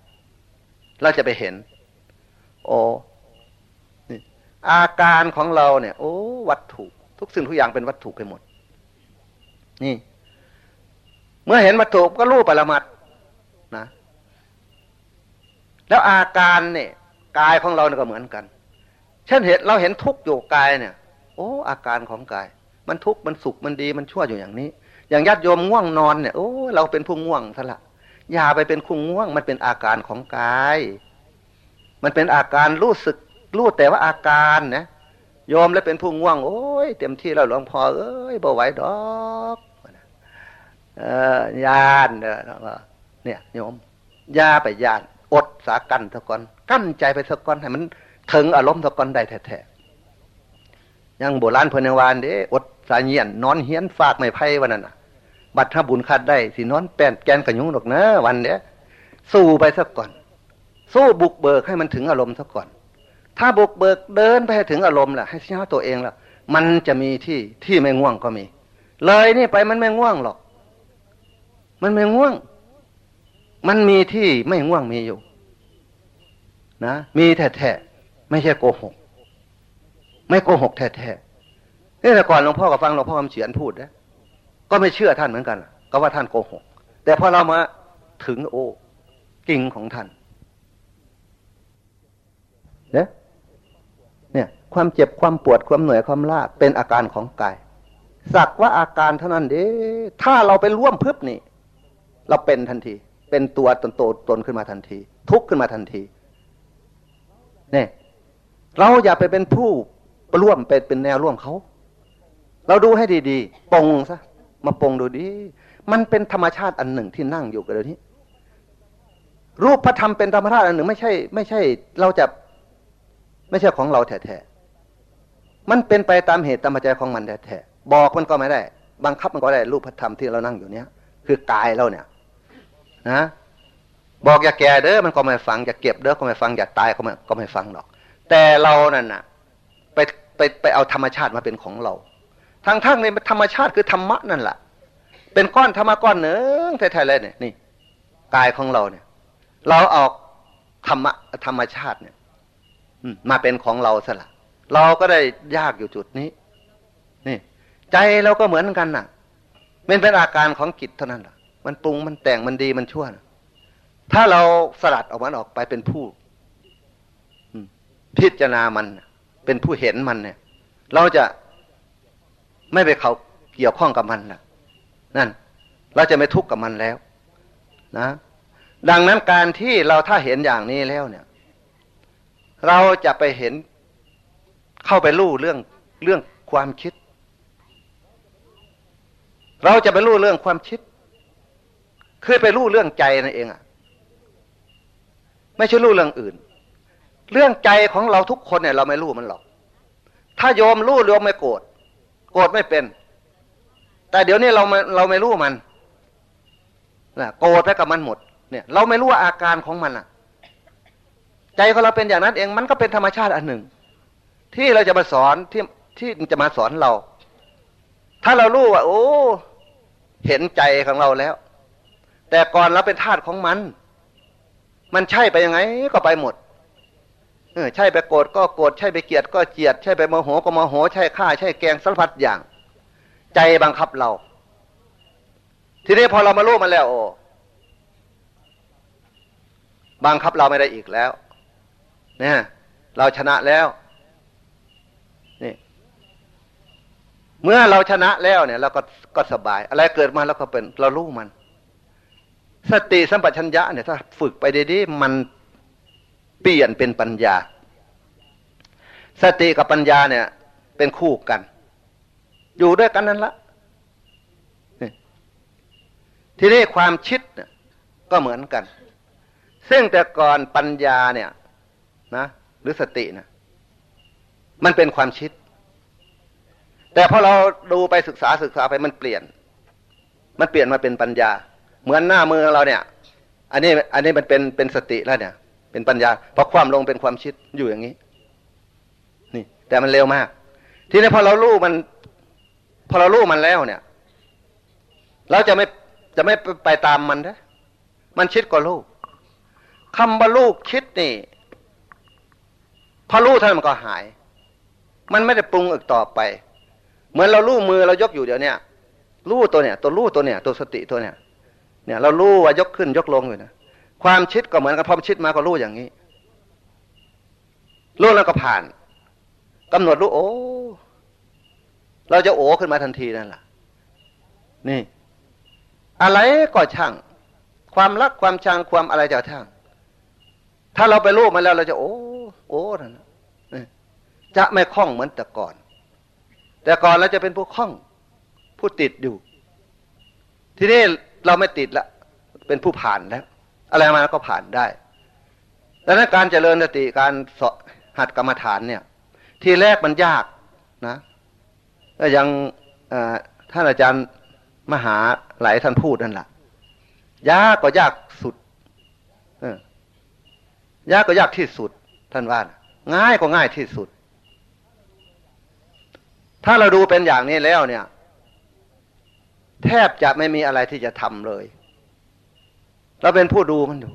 [SPEAKER 1] เราจะไปเห็น โอ้อาการของเราเนี่ย โอ้วัตถุทุกสิ่งทุกอย่างเป็นวัตถุไปหมด นี่ เมื่อเห็นวัตถุก็รู้ปรมัตนะ แล้วอาการเนี่ยกายของเราเนี่ยก็เหมือนกัน เช่นเห็นเราเห็นทุกข์อยู่กายเนี่ย โอ้อาการของกาย มันทุกข์มันสุขมันดีมันชั่วอยู่อย่างนี้ อย่างญาติโยมง่วงนอนเนี่ยโอ้เราเป็นผู้ง่วงซะละอย่าไปเป็นคุ้งง่วง มันเป็นอาการของกาย มันเป็นอาการรู้สึกรู้แต่ว่าอาการนะโยมแล้วเป็นผู้ง่วง โอ้ยเต็มที่แล้วหลวงพ่อเอ้ยบ่ไหวดอกเออยานเนี่ยโยมยาไปยาน อดสากันทะก่อน กั้นใจไปทะก่อนให้มันถึงอารมณ์ทะก่อนได้แท้ๆยังโบราณเพนวานเด้อดสาเยียนนอนเฮียนฝากไม่ไพ่วันนั้นบัตรถ้าบุญคัดได้สินอนแป้นแกนกระยุงดอกนะวันเนี้สู้ไปสักก่อน สู้บุกเบิกให้มันถึงอารมณ์ซะก่อน ถ้าบุกเบิกเดินไปให้ถึงอารมณ์ล่ะให้เช้าตัวเองล่ะ มันจะมีที่ที่ไม่ง่วงก็มี เลยนี่ไปมันไม่ง่วงหรอก มันไม่ง่วง มันมีที่ไม่ง่วงมีอยู่ นะ มีแท้ๆไม่ใช่โกหก ไม่โกหกแท้ๆนี่แต่ก่อนหลวงพ่อก็ฟังหลวงพ่อคำเฉียนพูดนะก็ไม่เชื่อท่านเหมือนกันก็ว่าท่านโกหก แต่พอเรามาถึงโอ้กิ่งของท่านเนี่ยเนี่ย ความเจ็บความปวดความเหนื่อยความล้าเป็นอาการของกาย สักว่าอาการเท่านั้นเด้ถ้าเราไปร่วมพึบนี่ เราเป็นทันที เป็นตัวตนโตตนขึ้นมาทันที ทุกข์ขึ้นมาทันทีเนี่ยเราอย่าไปเป็นผู้ร่วมเป็นเป็นแนวร่วมเขาเราดูให้ดีๆปงซะมาปงดูดีมันเป็นธรรมชาติอันหนึ่งที่นั่งอยู่กันเดี๋ยวนี้ รูปพระธรรมเป็นธรรมชาติอันหนึ่ง ไม่ใช่ ไม่ใช่ เราจะไม่ใช่ของเราแท้ๆมันเป็นไปตามเหตุตามปัจจัยของมันแท้ๆบอกมันก็ไม่ได้ บังคับมันก็ได้รูปพระธรรมที่เรานั่งอยู่เนี้ยคือกายเราเนี่ย นะ บอกอย่าแก่เด้อมันก็ไม่ฟังอย่าเก็บเด้อก็ไม่ฟังอย่าตายก็ไม่ก็ไม่ฟังหรอก แต่เรานั่นน่ะไปไปไปเอาธรรมชาติมาเป็นของเราทางทั้งในธรรมชาติคือธรรมะนั่นแหละเป็นก้อนธรรมะก้อนหนึ่งแท้ๆเลยเนี่ยนี่กายของเราเนี่ย เราออกธรรมะธรรมชาติเนี่ยมาเป็นของเราสละเราก็ได้ยากอยู่จุดนี้ นี่ ใจเราก็เหมือนกันน่ะมันเป็นอาการของจิตเท่านั้นแหละ มันปรุงมันแต่งมันดีมันชั่วนะถ้าเราสลัดออกมันออกไปเป็นผู้พิจารณามัน เป็นผู้เห็นมันเนี่ย เราจะไม่ไปเขาเกี่ยวข้องกับมันนะนั่น เราจะไม่ทุกข์กับมันแล้ว นะ ดังนั้นการที่เราถ้าเห็นอย่างนี้แล้วเนี่ย เราจะไปเห็นเข้าไปรู้เรื่องเรื่องความคิด เราจะไปรู้เรื่องความคิด คือไปรู้เรื่องใจนั่นเองอะไม่ใช่รู้เรื่องอื่น เรื่องใจของเราทุกคนเนี่ย เราไม่รู้มันหรอก ถ้าโยมรู้โยมไม่โกรธโกรธไม่เป็น แต่เดี๋ยวนี้เราเราไม่รู้มันนะโกรธไปกับมันหมด เนี่ย เราไม่รู้ว่าอาการของมันอะใจของเราเป็นอย่างนั้นเองมันก็เป็นธรรมชาติอันหนึ่ง ที่เราจะมาสอนที่ที่จะมาสอนเรา ถ้าเรารู้ว่า โอ้ เห็นใจของเราแล้ว แต่ก่อนเราเป็นทาสของมัน มันใช่ไปยังไงก็ไปหมดเออใช่ไปโกรธก็โกรธใช่ไปเกลียดก็เกลียด ใช่ไปโมโหก็โมโหใช่ฆ่า ใช่แกงสารพัดอย่าง ใจบังคับเรา ทีนี้พอเรามารู้มันแล้วโอ้บังคับเราไม่ได้อีกแล้วเนี่ยเราชนะแล้วนี่เมื่อเราชนะแล้วเนี่ย เราก็ก็สบาย อะไรเกิดมาเราก็เป็น เรารู้มัน สติสัมปชัญญะเนี่ยถ้าฝึกไปดีๆมันเปลี่ยนเป็นปัญญา สติกับปัญญาเนี่ย เป็นคู่กัน อยู่ด้วยกันนั่นละทีนี้ความคิดก็เหมือนกัน ซึ่งแต่ก่อนปัญญาเนี่ย นะ หรือสตินะมันเป็นความคิด แต่พอเราดูไปศึกษาศึกษาไปมันเปลี่ยน มันเปลี่ยนมาเป็นปัญญา เหมือนหน้ามือเราเนี่ย อันนี้อันนี้มันเป็นเป็นสติแล้วเนี่ย เป็นปัญญาพอความลงเป็นความคิดอยู่อย่างนี้ นี่ แต่มันเร็วมาก ทีนี้พอเรารู้มัน พอเรารู้มันแล้วเนี่ย เราจะไม่จะไม่ไปตามมันนะมันคิดก็รู้คำว่าลูกคิดนี่ พอรู้ท่านมันก็หาย มันไม่ได้ปรุงอีกต่อไป เหมือนเราลู่มือเรายกอยู่เดี๋ยวนี้ลู่ตัวเนี่ย ตัวลู่ตัวเนี่ย ตัวสติตัวเนี่ย เนี่ยเราลู่ว่ายกขึ้นยกลงอยู่นะความชิดก็เหมือนกับพอมชิดมาก็รู้อย่างนี้รู้แล้วก็ผ่านกำหนดรู้โอ้เราจะโอ้ขึ้นมาทันทีนั่นแหละนี่ อะไรก็ช่าง ความรักความชังความอะไรจะช่าง ถ้าเราไปรู้มาแล้วเราจะ โอ้ โอ้นั่นจะไม่คล่องเหมือนแต่ก่อน แต่ก่อนเราจะเป็นผู้คล่อง ผู้ติดอยู่ ทีนี้ เราไม่ติดละเป็นผู้ผ่านแล้วอะไรมาก็ผ่านได้ดังนั้นการเจริญสติการสหัดกรรมฐานเนี่ย ทีแรกมันยากนะก็ยังท่านอาจารย์มหาหลายท่านพูดนั่นแหละยากก็ยากสุดยากก็ยากที่สุด ท่านว่าง่ายก็ง่ายที่สุด ถ้าเราดูเป็นอย่างนี้แล้วเนี่ย แทบจะไม่มีอะไรที่จะทำเลย เราเป็นผู้ดูมันอยู่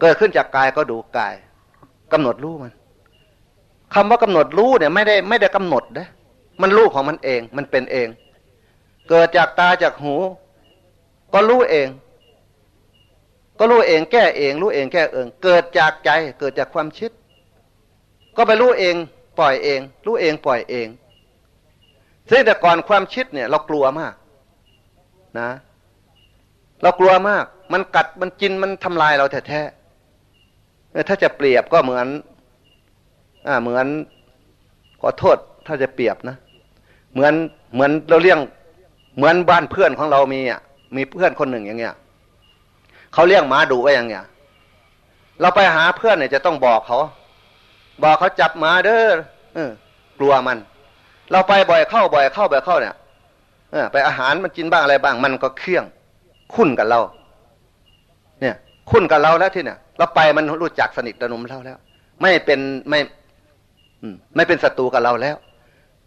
[SPEAKER 1] เกิดขึ้นจากกายก็ดูกายกำหนดรู้มันคำว่ากำหนดรู้เนี่ยไม่ได้ไม่ได้กำหนดนะมันรู้ของมันเอง มันเป็นเอง เกิดจากตาจากหู ก็รู้เอง ก็รู้เองแก้เอง รู้เองแก้เอง เกิดจากใจ เกิดจากความคิด ก็ไปรู้เอง ปล่อยเอง รู้เองปล่อยเองซึ่งแต่ก่อนความคิดเนี่ย เรากลัวมาก นะ เรากลัวมาก มันกัดมันกินมันทำลายเราแท้ๆถ้าจะเปรียบก็เหมือน อ่า เหมือน ขอโทษ ถ้าจะเปรียบนะเหมือนเหมือนเราเลี้ยง เหมือนบ้านเพื่อนของเรามีอะมีเพื่อนคนหนึ่งอย่างเงี้ยเขาเลี้ยงหมาดุไว้อย่างเงี้ยเราไปหาเพื่อนเนี่ยจะต้องบอกเขา บอกเขาจับหมาเด้อเออกลัวมัน เราไปบ่อยเข้าบ่อยเข้าบ่อยเข้าเนี่ย ไปอาหารมันกินบ้างอะไรบ้าง มันก็เครื่อง คุ้นกับเรา เนี่ย คุ้นกับเราแล้วที่เนี่ย เราไปมันรู้จักสนิทสนมเราแล้ว ไม่เป็นไม่ไม่เป็นศัตรูกับเราแล้ว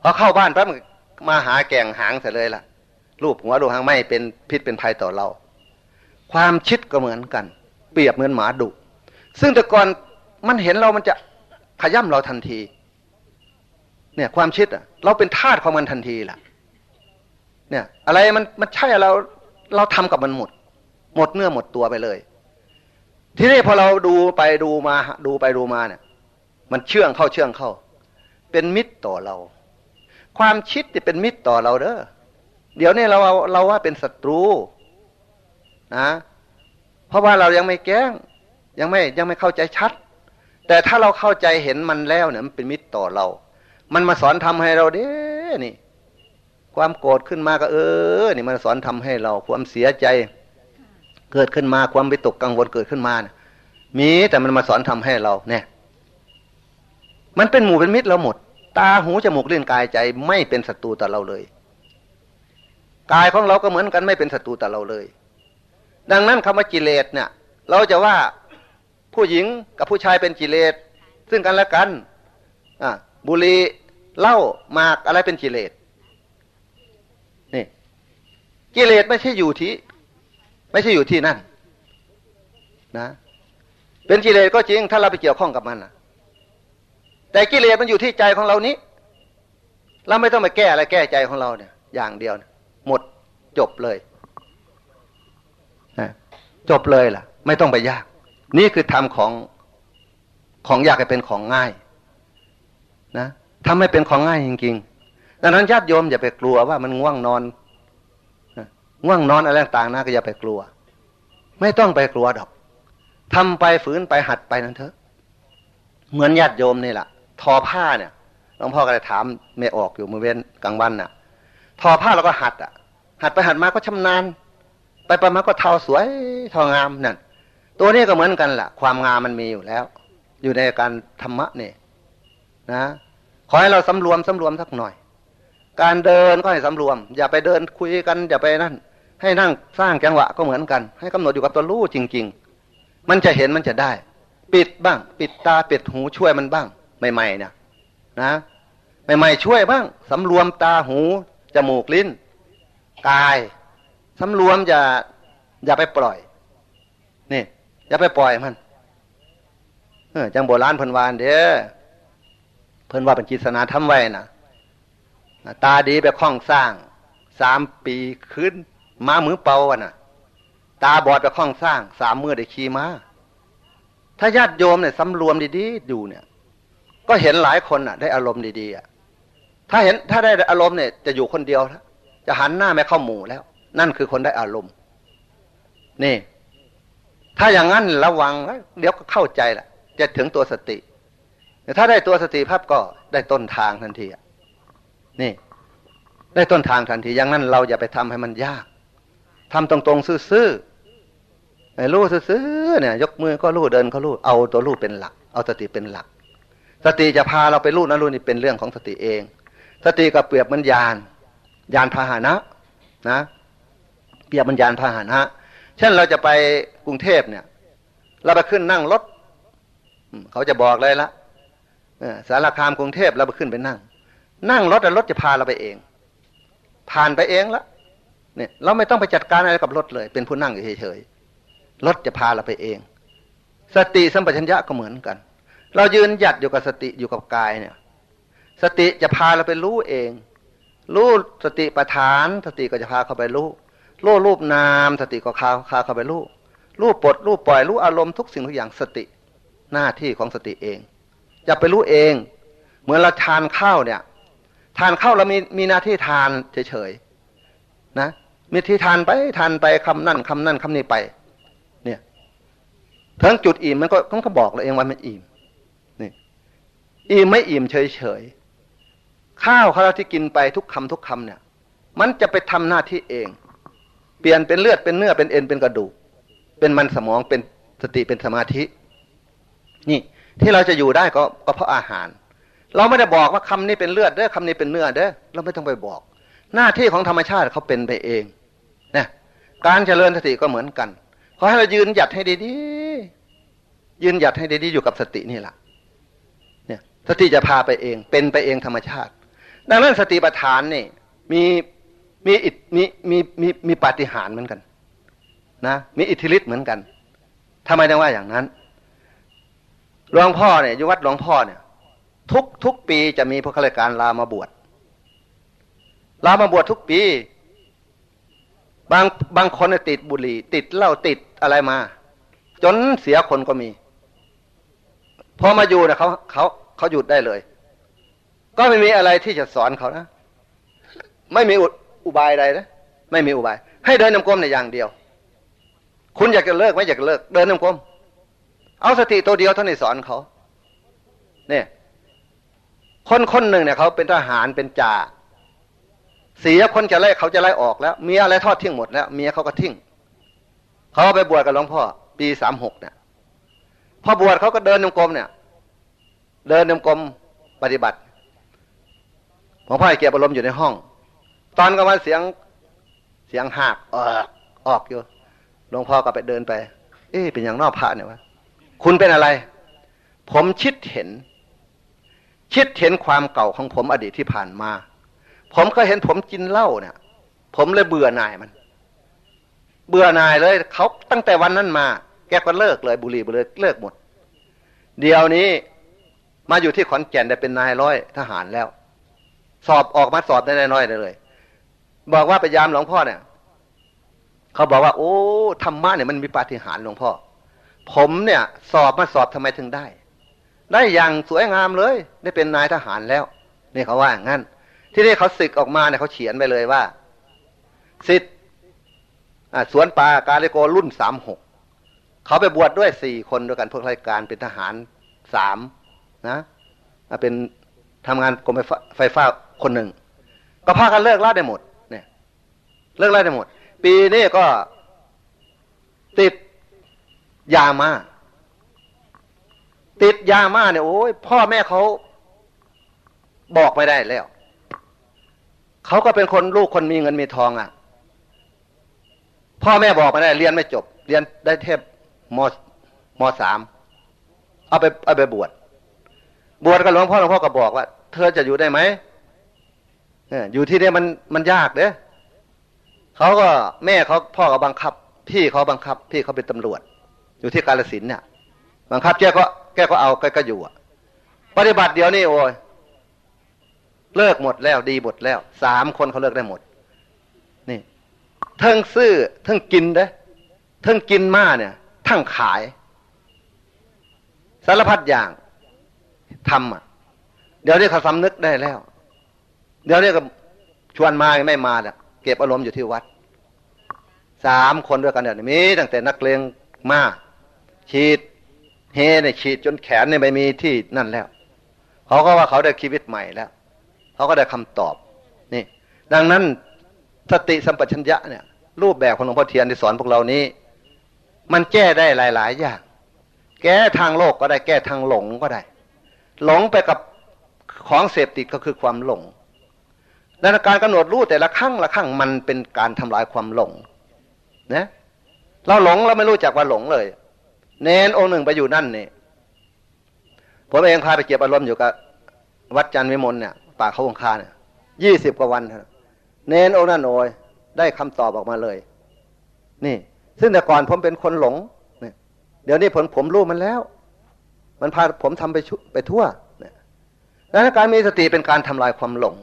[SPEAKER 1] พอเข้าบ้านปั๊บมาหาแก่งหางเสร็จเลยล่ะ รูปหัวรูหางไม่เป็นพิษเป็นภัยต่อเรา ความชิดก็เหมือนกัน เปรียบเหมือนหมาดุ ซึ่งแต่ก่อนมันเห็นเรามันจะขย่ำเราทันที เนี่ย ความชิดอะ เราเป็นทาสของมันทันทีล่ะ เนี่ย อะไรมันมันใช่เราเราทำกับมันหมด หมดเนื้อหมดตัวไปเลย ทีนี้พอเราดูไปดูมาดูไปดูมาเนี่ย มันเชื่องเข้าเชื่องเข้า เป็นมิตรต่อเรา ความคิดจะเป็นมิตรต่อเราเด้อเดี๋ยวนี้เราเราว่าเป็นศัตรูนะเพราะว่าเรายังไม่แก้ง ยังไม่ยังไม่เข้าใจชัด แต่ถ้าเราเข้าใจเห็นมันแล้วเนี่ยมันเป็นมิตรต่อเรา มันมาสอนทำให้เราเด้นี่ ความโกรธขึ้นมาก็เออนี่มันสอนทำให้เราความเสียใจ เกิดขึ้นมาความไปตกกังวลเกิดขึ้นมานะมีแต่มันมาสอนทำให้เราเนี่ย มันเป็นหมู่เป็นมิตรเราหมด ตาหูจมูกเล่นกายใจไม่เป็นศัตรูต่อเราเลยกายของเราก็เหมือนกันไม่เป็นศัตรูต่อเราเลย ดังนั้นคำว่ากิเลสเนี่ย เราจะว่าผู้หญิงกับผู้ชายเป็นกิเลสซึ่งกันและกันอ่าบุรีเหล้าหมากอะไรเป็นกิเลส กิเลสไม่ใช่อยู่ที่ ไม่ใช่อยู่ที่นั่น นะ เป็นกิเลสก็จริง ถ้าเราไปเกี่ยวข้องกับมันนะแต่กิเลสมันอยู่ที่ใจของเรานี้ เราไม่ต้องไปแก้อะไรแก้ใจของเราเนี่ย อย่างเดียวหมดจบเลยนะจบเลยล่ะ ไม่ต้องไปยาก นี่คือทำของของยากให้เป็นของง่าย นะทำให้เป็นของง่ายจริงๆดังนั้นญาติโยมอย่าไปกลัวว่ามันง่วงนอน ง่วงนอนอะไรต่างๆนะก็อย่าไปกลัว ไม่ต้องไปกลัวดอกทำไปฝืนไปหัดไปนั่นเถอะ เหมือนญาติโยมนี่แหละทอผ้าเนี่ยหลวงพ่อก็เลยถามไม่ออกอยู่มือเว้นกลางวันน่ะ ทอผ้าเราก็หัดอะ หัดไปหัดมาก็ชำนาญ ไปไปมาก็เทาสวยทองามนั่นตัวนี้ก็เหมือนกันแหละความงามมันมีอยู่แล้ว อยู่ในการธรรมะเนี่ยนะขอให้เราสำรวมสำรวมสักหน่อย การเดินก็ให้สำรวม อย่าไปเดินคุยกันอย่าไปนั่น ให้นั่งสร้างจังหวะก็เหมือนกัน ให้กำหนดอยู่กับตัวรู้จริง ๆ มันจะเห็นมันจะได้ ปิดบ้าง ปิดตาปิดหูช่วยมันบ้าง ใหม่ๆเนี่ยนะใหม่ๆช่วยบ้างสำรวมตาหูจมูกลิ้น กายสำรวมอย่าอย่าไปปล่อยนี่อย่าไปปล่อยมันเออจังโบราณพันวานเด้อเพิ่นว่าเป็นจิตสนาทำไว้นะตาดีไปคล้องสร้างสามปีขึ้น มามือเป่าวะน่ะตาบอดไปคล้องสร้าง สามมือได้ขี่ม้าถ้าญาติโยมเนี่ยสำรวมดีๆดูเนี่ย ก็เห็นหลายคนอะ ได้อารมณ์ดีๆอะถ้าเห็นถ้าได้อารมณ์เนี่ย จะอยู่คนเดียวแล้วจะหันหน้าไม่เข้าหมู่แล้ว นั่นคือคนได้อารมณ์ นี่ ถ้าอย่างนั้นระวังเดี๋ยวก็เข้าใจแหละจะถึงตัวสติถ้าได้ตัวสติภาพก็ได้ต้นทางทันทีอะนี่ ได้ต้นทางทันทีอย่างนั้นเราอย่าไปทำให้มันยาก ทำตรงๆซื่อๆไอ้รู้ซื่อๆเนี่ย ยกมือก็รู้เดินก็รู้เอาตัวรู้เป็นหลัก เอาสติเป็นหลัก สติจะพาเราไปรู้นั้นรู้นี่เป็นเรื่องของสติเอง สติก็เปรียบมือนยานยานพาหนะ นะ เปรียบมือนยานพาหนะเช่นเราจะไปกรุงเทพเนี่ย เราไปขึ้นนั่งรถเขาจะบอกเลยละสารคามกรุงเทพเราไปขึ้นไปนั่ง นั่งรถรถจะพาเราไปเอง ผ่านไปเองละ เนี่ยเราไม่ต้องไปจัดการอะไรกับรถเลย เป็นผู้นั่งอยู่เฉยๆรถจะพาเราไปเอง สติสัมปชัญญะก็เหมือนกัน เรายืนหยัดอยู่กับสติอยู่กับกายเนี่ย สติจะพาเราไปรู้เอง รู้สติประธาน สติก็จะพาเข้าไปรู้รู้รูปนาม สติก็พาพาเข้าไปรู้รู้ปลดรู้ปล่อยรู้อารมณ์ทุกสิ่งทุกอย่างสติหน้าที่ของสติเองจะไปรู้เอง เหมือนเราทานข้าวเนี่ย ทานข้าวเรามีมีหน้าที่ทานเฉยๆนะ มีที่ทานไปทานไปคำนั่นคำนั่นคำนี้ไป เนี่ยทั้งจุดอิ่มมันก็ต้องเขาบอกเราเองว่ามันอิ่มนี่อิ่มไม่อิ่มเฉยๆข้าวข้าวที่กินไปทุกคำทุกคำเนี่ย มันจะไปทำหน้าที่เอง เปลี่ยนเป็นเลือดเป็นเนื้อเป็นเอ็นเป็นกระดูก เป็นมันสมองเป็นสติเป็นสมาธิ นี่ ที่เราจะอยู่ได้ก็ก็เพราะอาหาร เราไม่ได้บอกว่าคำนี้เป็นเลือดเด้อคำนี้เป็นเนื้อเด้อเราไม่ต้องไปบอก หน้าที่ของธรรมชาติเขาเป็นไปเอง นะการเจริญสติก็เหมือนกันขอให้เรายืนหยัดให้ดีๆยืนหยัดให้ดีๆอยู่กับสตินี่แหละเนี่ยสติจะพาไปเอง เป็นไปเองธรรมชาติ ดังนั้นสติปัฏฐานนี่มีมีอิมีมีมีมีปาฏิหาริย์เหมือนกัน นะมีอิทธิฤทธิ์เหมือนกันทำไมต้องว่าอย่างนั้นหลวงพ่อเนี่ยยุวัดหลวงพ่อเนี่ย ทุกทุกปีจะมีพระข้าราชการลามาบวชลามาบวชทุกปี บางบางคนติดบุหรี่ ติดเหล้าติดอะไรมา จนเสียคนก็มี พอมาอยู่เนี่ยเขาเขาเขาหยุดได้เลย ก็ไม่มีอะไรที่จะสอนเขานะไม่มีอุบายใดนะไม่มีอุบาย ให้เดินน้ำกลมในอย่างเดียว คุณอยากจะเลิกไหมอยากจะเลิก เดินน้ำกลมเอาสติตัวเดียวเท่านี้สอนเขา เนี่ย คนคนหนึ่งเนี่ยเขาเป็นทหารเป็นจ่า เสียคนจะไล่เขาจะไล่ออกแล้วเมียอะไรทอดทิ้งหมดแล้วเมียเขาก็ทิ้งเขาไปบวชกับหลวงพ่อ ปีสามหกเนี่ยพอบวชเขาก็เดินนมกลมเนี่ย เดินนมกลมปฏิบัติหลวงพ่อเกียบอารมณ์อยู่ในห้อง ตอนกลางวันเสียงเสียงหักออกออกอยู่หลวงพ่อก็ไปเดินไป เอ๊ะเป็นอย่างนอกพระเนี่ยวะคุณเป็นอะไร ผมชิดเห็น ชิดเห็นความเก่าของผมอดีตที่ผ่านมา ผมเคยเห็นผมกินเหล้าเนี่ย ผมเลยเบื่อหน่ายมัน เบื่อหน่ายเลยเขาตั้งแต่วันนั้นมา แกก็เลิกเลยบุหรี่บุหรี่เลิกหมด เดี๋ยวนี้มาอยู่ที่ขอนแก่นได้เป็นนายร้อยทหารแล้ว สอบออกมาสอบได้น้อยเลย บอกว่าไปยามหลวงพ่อเนี่ยเขาบอกว่าโอ้ธรรมะเนี่ยมันมีปาฏิหาริย์หลวงพ่อ ผมเนี่ย สอบมาสอบทำไมถึงได้ ได้อย่างสวยงามเลย ได้เป็นนายทหารแล้วนี่เขาว่าอย่างนั้น ที่นี่เขาศึกออกมาเนี่ยเขาเขียนไปเลยว่าสิทธิ์สวนป่ากาลิโกรุ่นสามหกเขาไปบวชดด้วยสี่คนด้วยกันพวกรายการเป็นทหารสามนะเป็นทำงานกรมไฟฟ้าคนหนึ่ง ก็พากันเลิกล่าได้หมด เนี่ย เลิกล่าได้หมด ปีนี้ก็ติดยามา ติดยามาเนี่ยโอ้ยพ่อแม่เขาบอกไม่ได้แล้ว เขาก็เป็นคนลูกคนมีเงินมีทองอะ พ่อแม่บอกม่ได้เรียนไม่จบ เรียนได้เทพมมสามเอาไปเอาไปบวชบวชกับหลวงพ่อหลวงพ่อก็บอกว่า เธอจะอยู่ได้ไหมอยู่ที่นี่มันมันยากเด้เขาก็แม่เขาพ่อก็บังคับ พี่เขาบังคับ พี่เขาเป็นตำรวจ อยู่ที่กาลสินเนี่ยบังคับแกก็แกก็เอาแกก็อยู่อะปฏิบัติเดียวนี่โอ้ย เลิกหมดแล้วดีหมดแล้วสามคนเขาเลิกได้หมด นี่ทั้งซื้อทั้งกินเด้ทั้งกินมาเนี่ย ทั้งขาย สารพัดอย่างทำอะ เดี๋ยวนี้เขาสำนึกได้แล้ว เดี๋ยวนี้ก็ชวนมาไม่มาเนี่ยเก็บอารมณ์อยู่ที่วัดสามคนด้วยกันเนี่ยมีตั้งแต่นักเลงมาฉีดเฮเนี่ยฉีดจนแขนเนี่ยไม่มีที่นั่นแล้ว เขาก็ว่าเขาได้ชีวิตใหม่แล้ว เขาก็ได้คำตอบนี่ดังนั้นสติสัมปชัญญะเนี่ยรูปแบบของหลวงพ่อเทียนที่สอนพวกเรานี้ มันแก้ได้หลาย ๆ อย่าง แก้ทางโลกก็ได้แก้ทางหลงก็ได้ หลงไปกับของเสพติดก็คือความหลงดังนั้นการกำหนดรู้แต่ละครั้งละครั้งมันเป็นการทำลายความหลงนะเราหลงเราไม่รู้จักว่าหลงเลย เนนองค์หนึ่งไปอยู่นั่นนี่ผมเองพาไปเก็บอารมณ์อยู่กับวัดจันทร์วิมลเนี่ย ป่าเขาวงคาเนี่ยยี่สิบกว่าวันเน้นองค์นั้นโอยได้คำตอบออกมาเลย นี่ ซึ่งแต่ก่อนผมเป็นคนหลงเนี่ยเดี๋ยวนี้ผมผมรู้มันแล้ว มันพาผมทำไปไปทั่วเนี่ยดังนั้นการมีสติเป็นการทำลายความหลง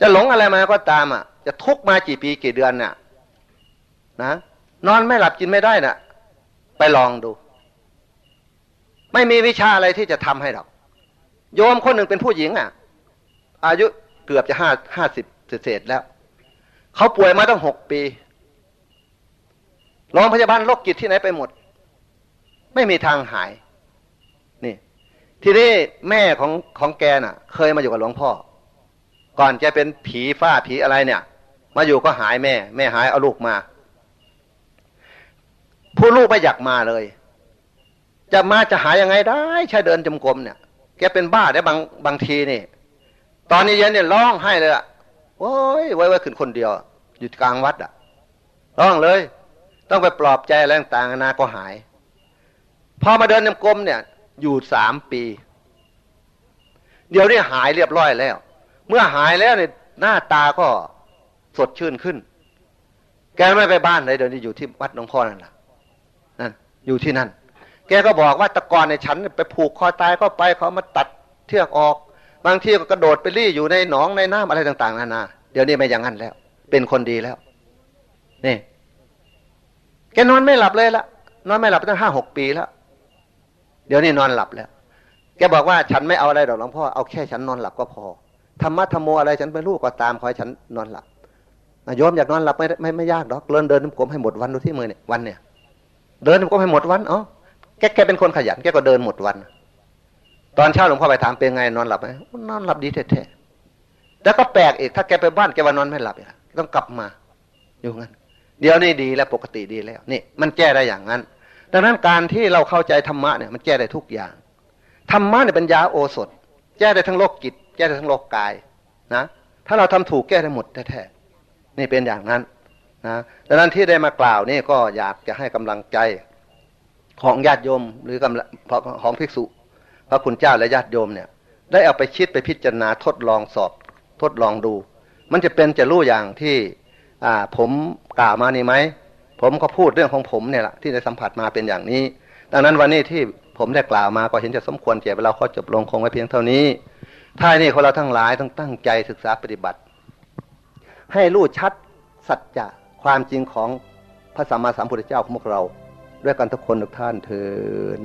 [SPEAKER 1] จะหลงอะไรมาก็ตามอะ จะทุกมากี่ปีกี่เดือนเนี่ยนะนอนไม่หลับกินไม่ได้น่ะ ไปลองดู ไม่มีวิชาอะไรที่จะทำให้หรอกโยมคนหนึ่งเป็นผู้หญิงอะ อายุเกือบจะห้าห้าสิบเศษแล้ว เขาป่วยมาตั้งหกปีโรงพยาบาลโรคจิตที่ไหนไปหมด ไม่มีทางหาย นี่ ทีนี้แม่ของของแกน่ะ เคยมาอยู่กับหลวงพ่อ ก่อนแกเป็นผีฝ้าผีอะไรเนี่ย มาอยู่ก็หายแม่ แม่หายเอาลูกมา ผู้ลูกไม่อยากมาเลย จะมาจะหายยังไงได้ ใช้เดินจมกรมเนี่ย แกเป็นบ้าได้บางบางทีนี่ ตอนนี้เย็นเนี่ยร้องให้เลยอะโอ้ยไว้ไว้ขึ้นคนเดียว อยู่กลางวัดอะร้องเลย ต้องไปปลอบใจอะไรต่างๆนาก็หาย พอมาเดินจมกรมเนี่ย อยู่สามปี เดี๋ยวนี้หายเรียบร้อยแล้ว เมื่อหายแล้วเนี่ยหน้าตาก็สดชื่นขึ้น แกไม่ไปบ้านเลยเดี๋ยวนี้อยู่ที่วัดหลวงพ่อนั่นแหละนั่นอยู่ที่นั่น แกก็บอกว่าตะกอนในฉันไปผูกคอตายก็ไปเขามาตัดเทือกออก บางทีก็กระโดดไปรี่อยู่ในหนองในน้ำอะไรต่าง ๆนานาเดี๋ยวนี้ไม่อย่างนั้นแล้ว เป็นคนดีแล้ว นี่ แกนอนไม่หลับเลยละนอนไม่หลับตั้งห้าหกปีแล้ว เดี๋ยวนี้นอนหลับแล้ว แกบอกว่าฉันไม่เอาอะไรดอกหลวงพ่อเอาแค่ฉันนอนหลับก็พอธรรมะธรรมโมอะไรฉันไม่รู้ก็ตามขอให้ฉันนอนหลับโยมอยากนอนหลับไม่ไม่ไม่ยากดอกเดินเดินกลมให้หมดวันดูที่มือเนี่ยวันเนี่ย เดินกลมให้หมดวันอ๋อแกแกเป็นคนขยันแกก็เดินหมดวัน ตอนเช้าหลวงพ่อไปถามเป็นไงนอนหลับไหมนอนหลับดีแท้ๆแล้วก็แปลกอีกถ้าแกไปบ้านแกว่านอนไม่หลับอีกต้องกลับมา อยู่งั้น เดี๋ยวนี้ดีแล้วปกติดีแล้วนี่มันแก้ได้อย่างนั้น ดังนั้นการที่เราเข้าใจธรรมะเนี่ยมันแก้ได้ทุกอย่างธรรมะเนี่ยเป็นยาโอสถ แก้ได้ทั้งโรคจิต แก้ได้ทั้งโรคกายนะถ้าเราทำถูกแก้ได้หมดแท้ๆนี่เป็นอย่างนั้นนะดังนั้นที่ได้มากล่าวนี่ก็อยากจะให้กำลังใจของญาติโยมหรือกำลังของภิกษุ ระคุณเจ้าและญาติโยมเนี่ย ได้เอาไปคิดไปพิจารณาทดลองสอบทดลองดู มันจะเป็นจะรู้อย่างที่ผมกล่าวมานี่ไหมผมก็พูดเรื่องของผมเนี่ยแหละที่ได้สัมผัสมาเป็นอย่างนี้ ดังนั้นวันนี้ที่ผมได้กล่าวมาก็เห็นจะสมควรเจ็บเราขอจบลงคงไว้เพียงเท่านี้ถ้านี่คนเราทั้งหลายต้องตั้งใจศึกษาปฏิบัติ ให้รู้ชัดสัจจะความจริงของพระสัมมาสัมพุทธเจ้าของพวกเรา ด้วยกันทุกคนทุกท่านเถิด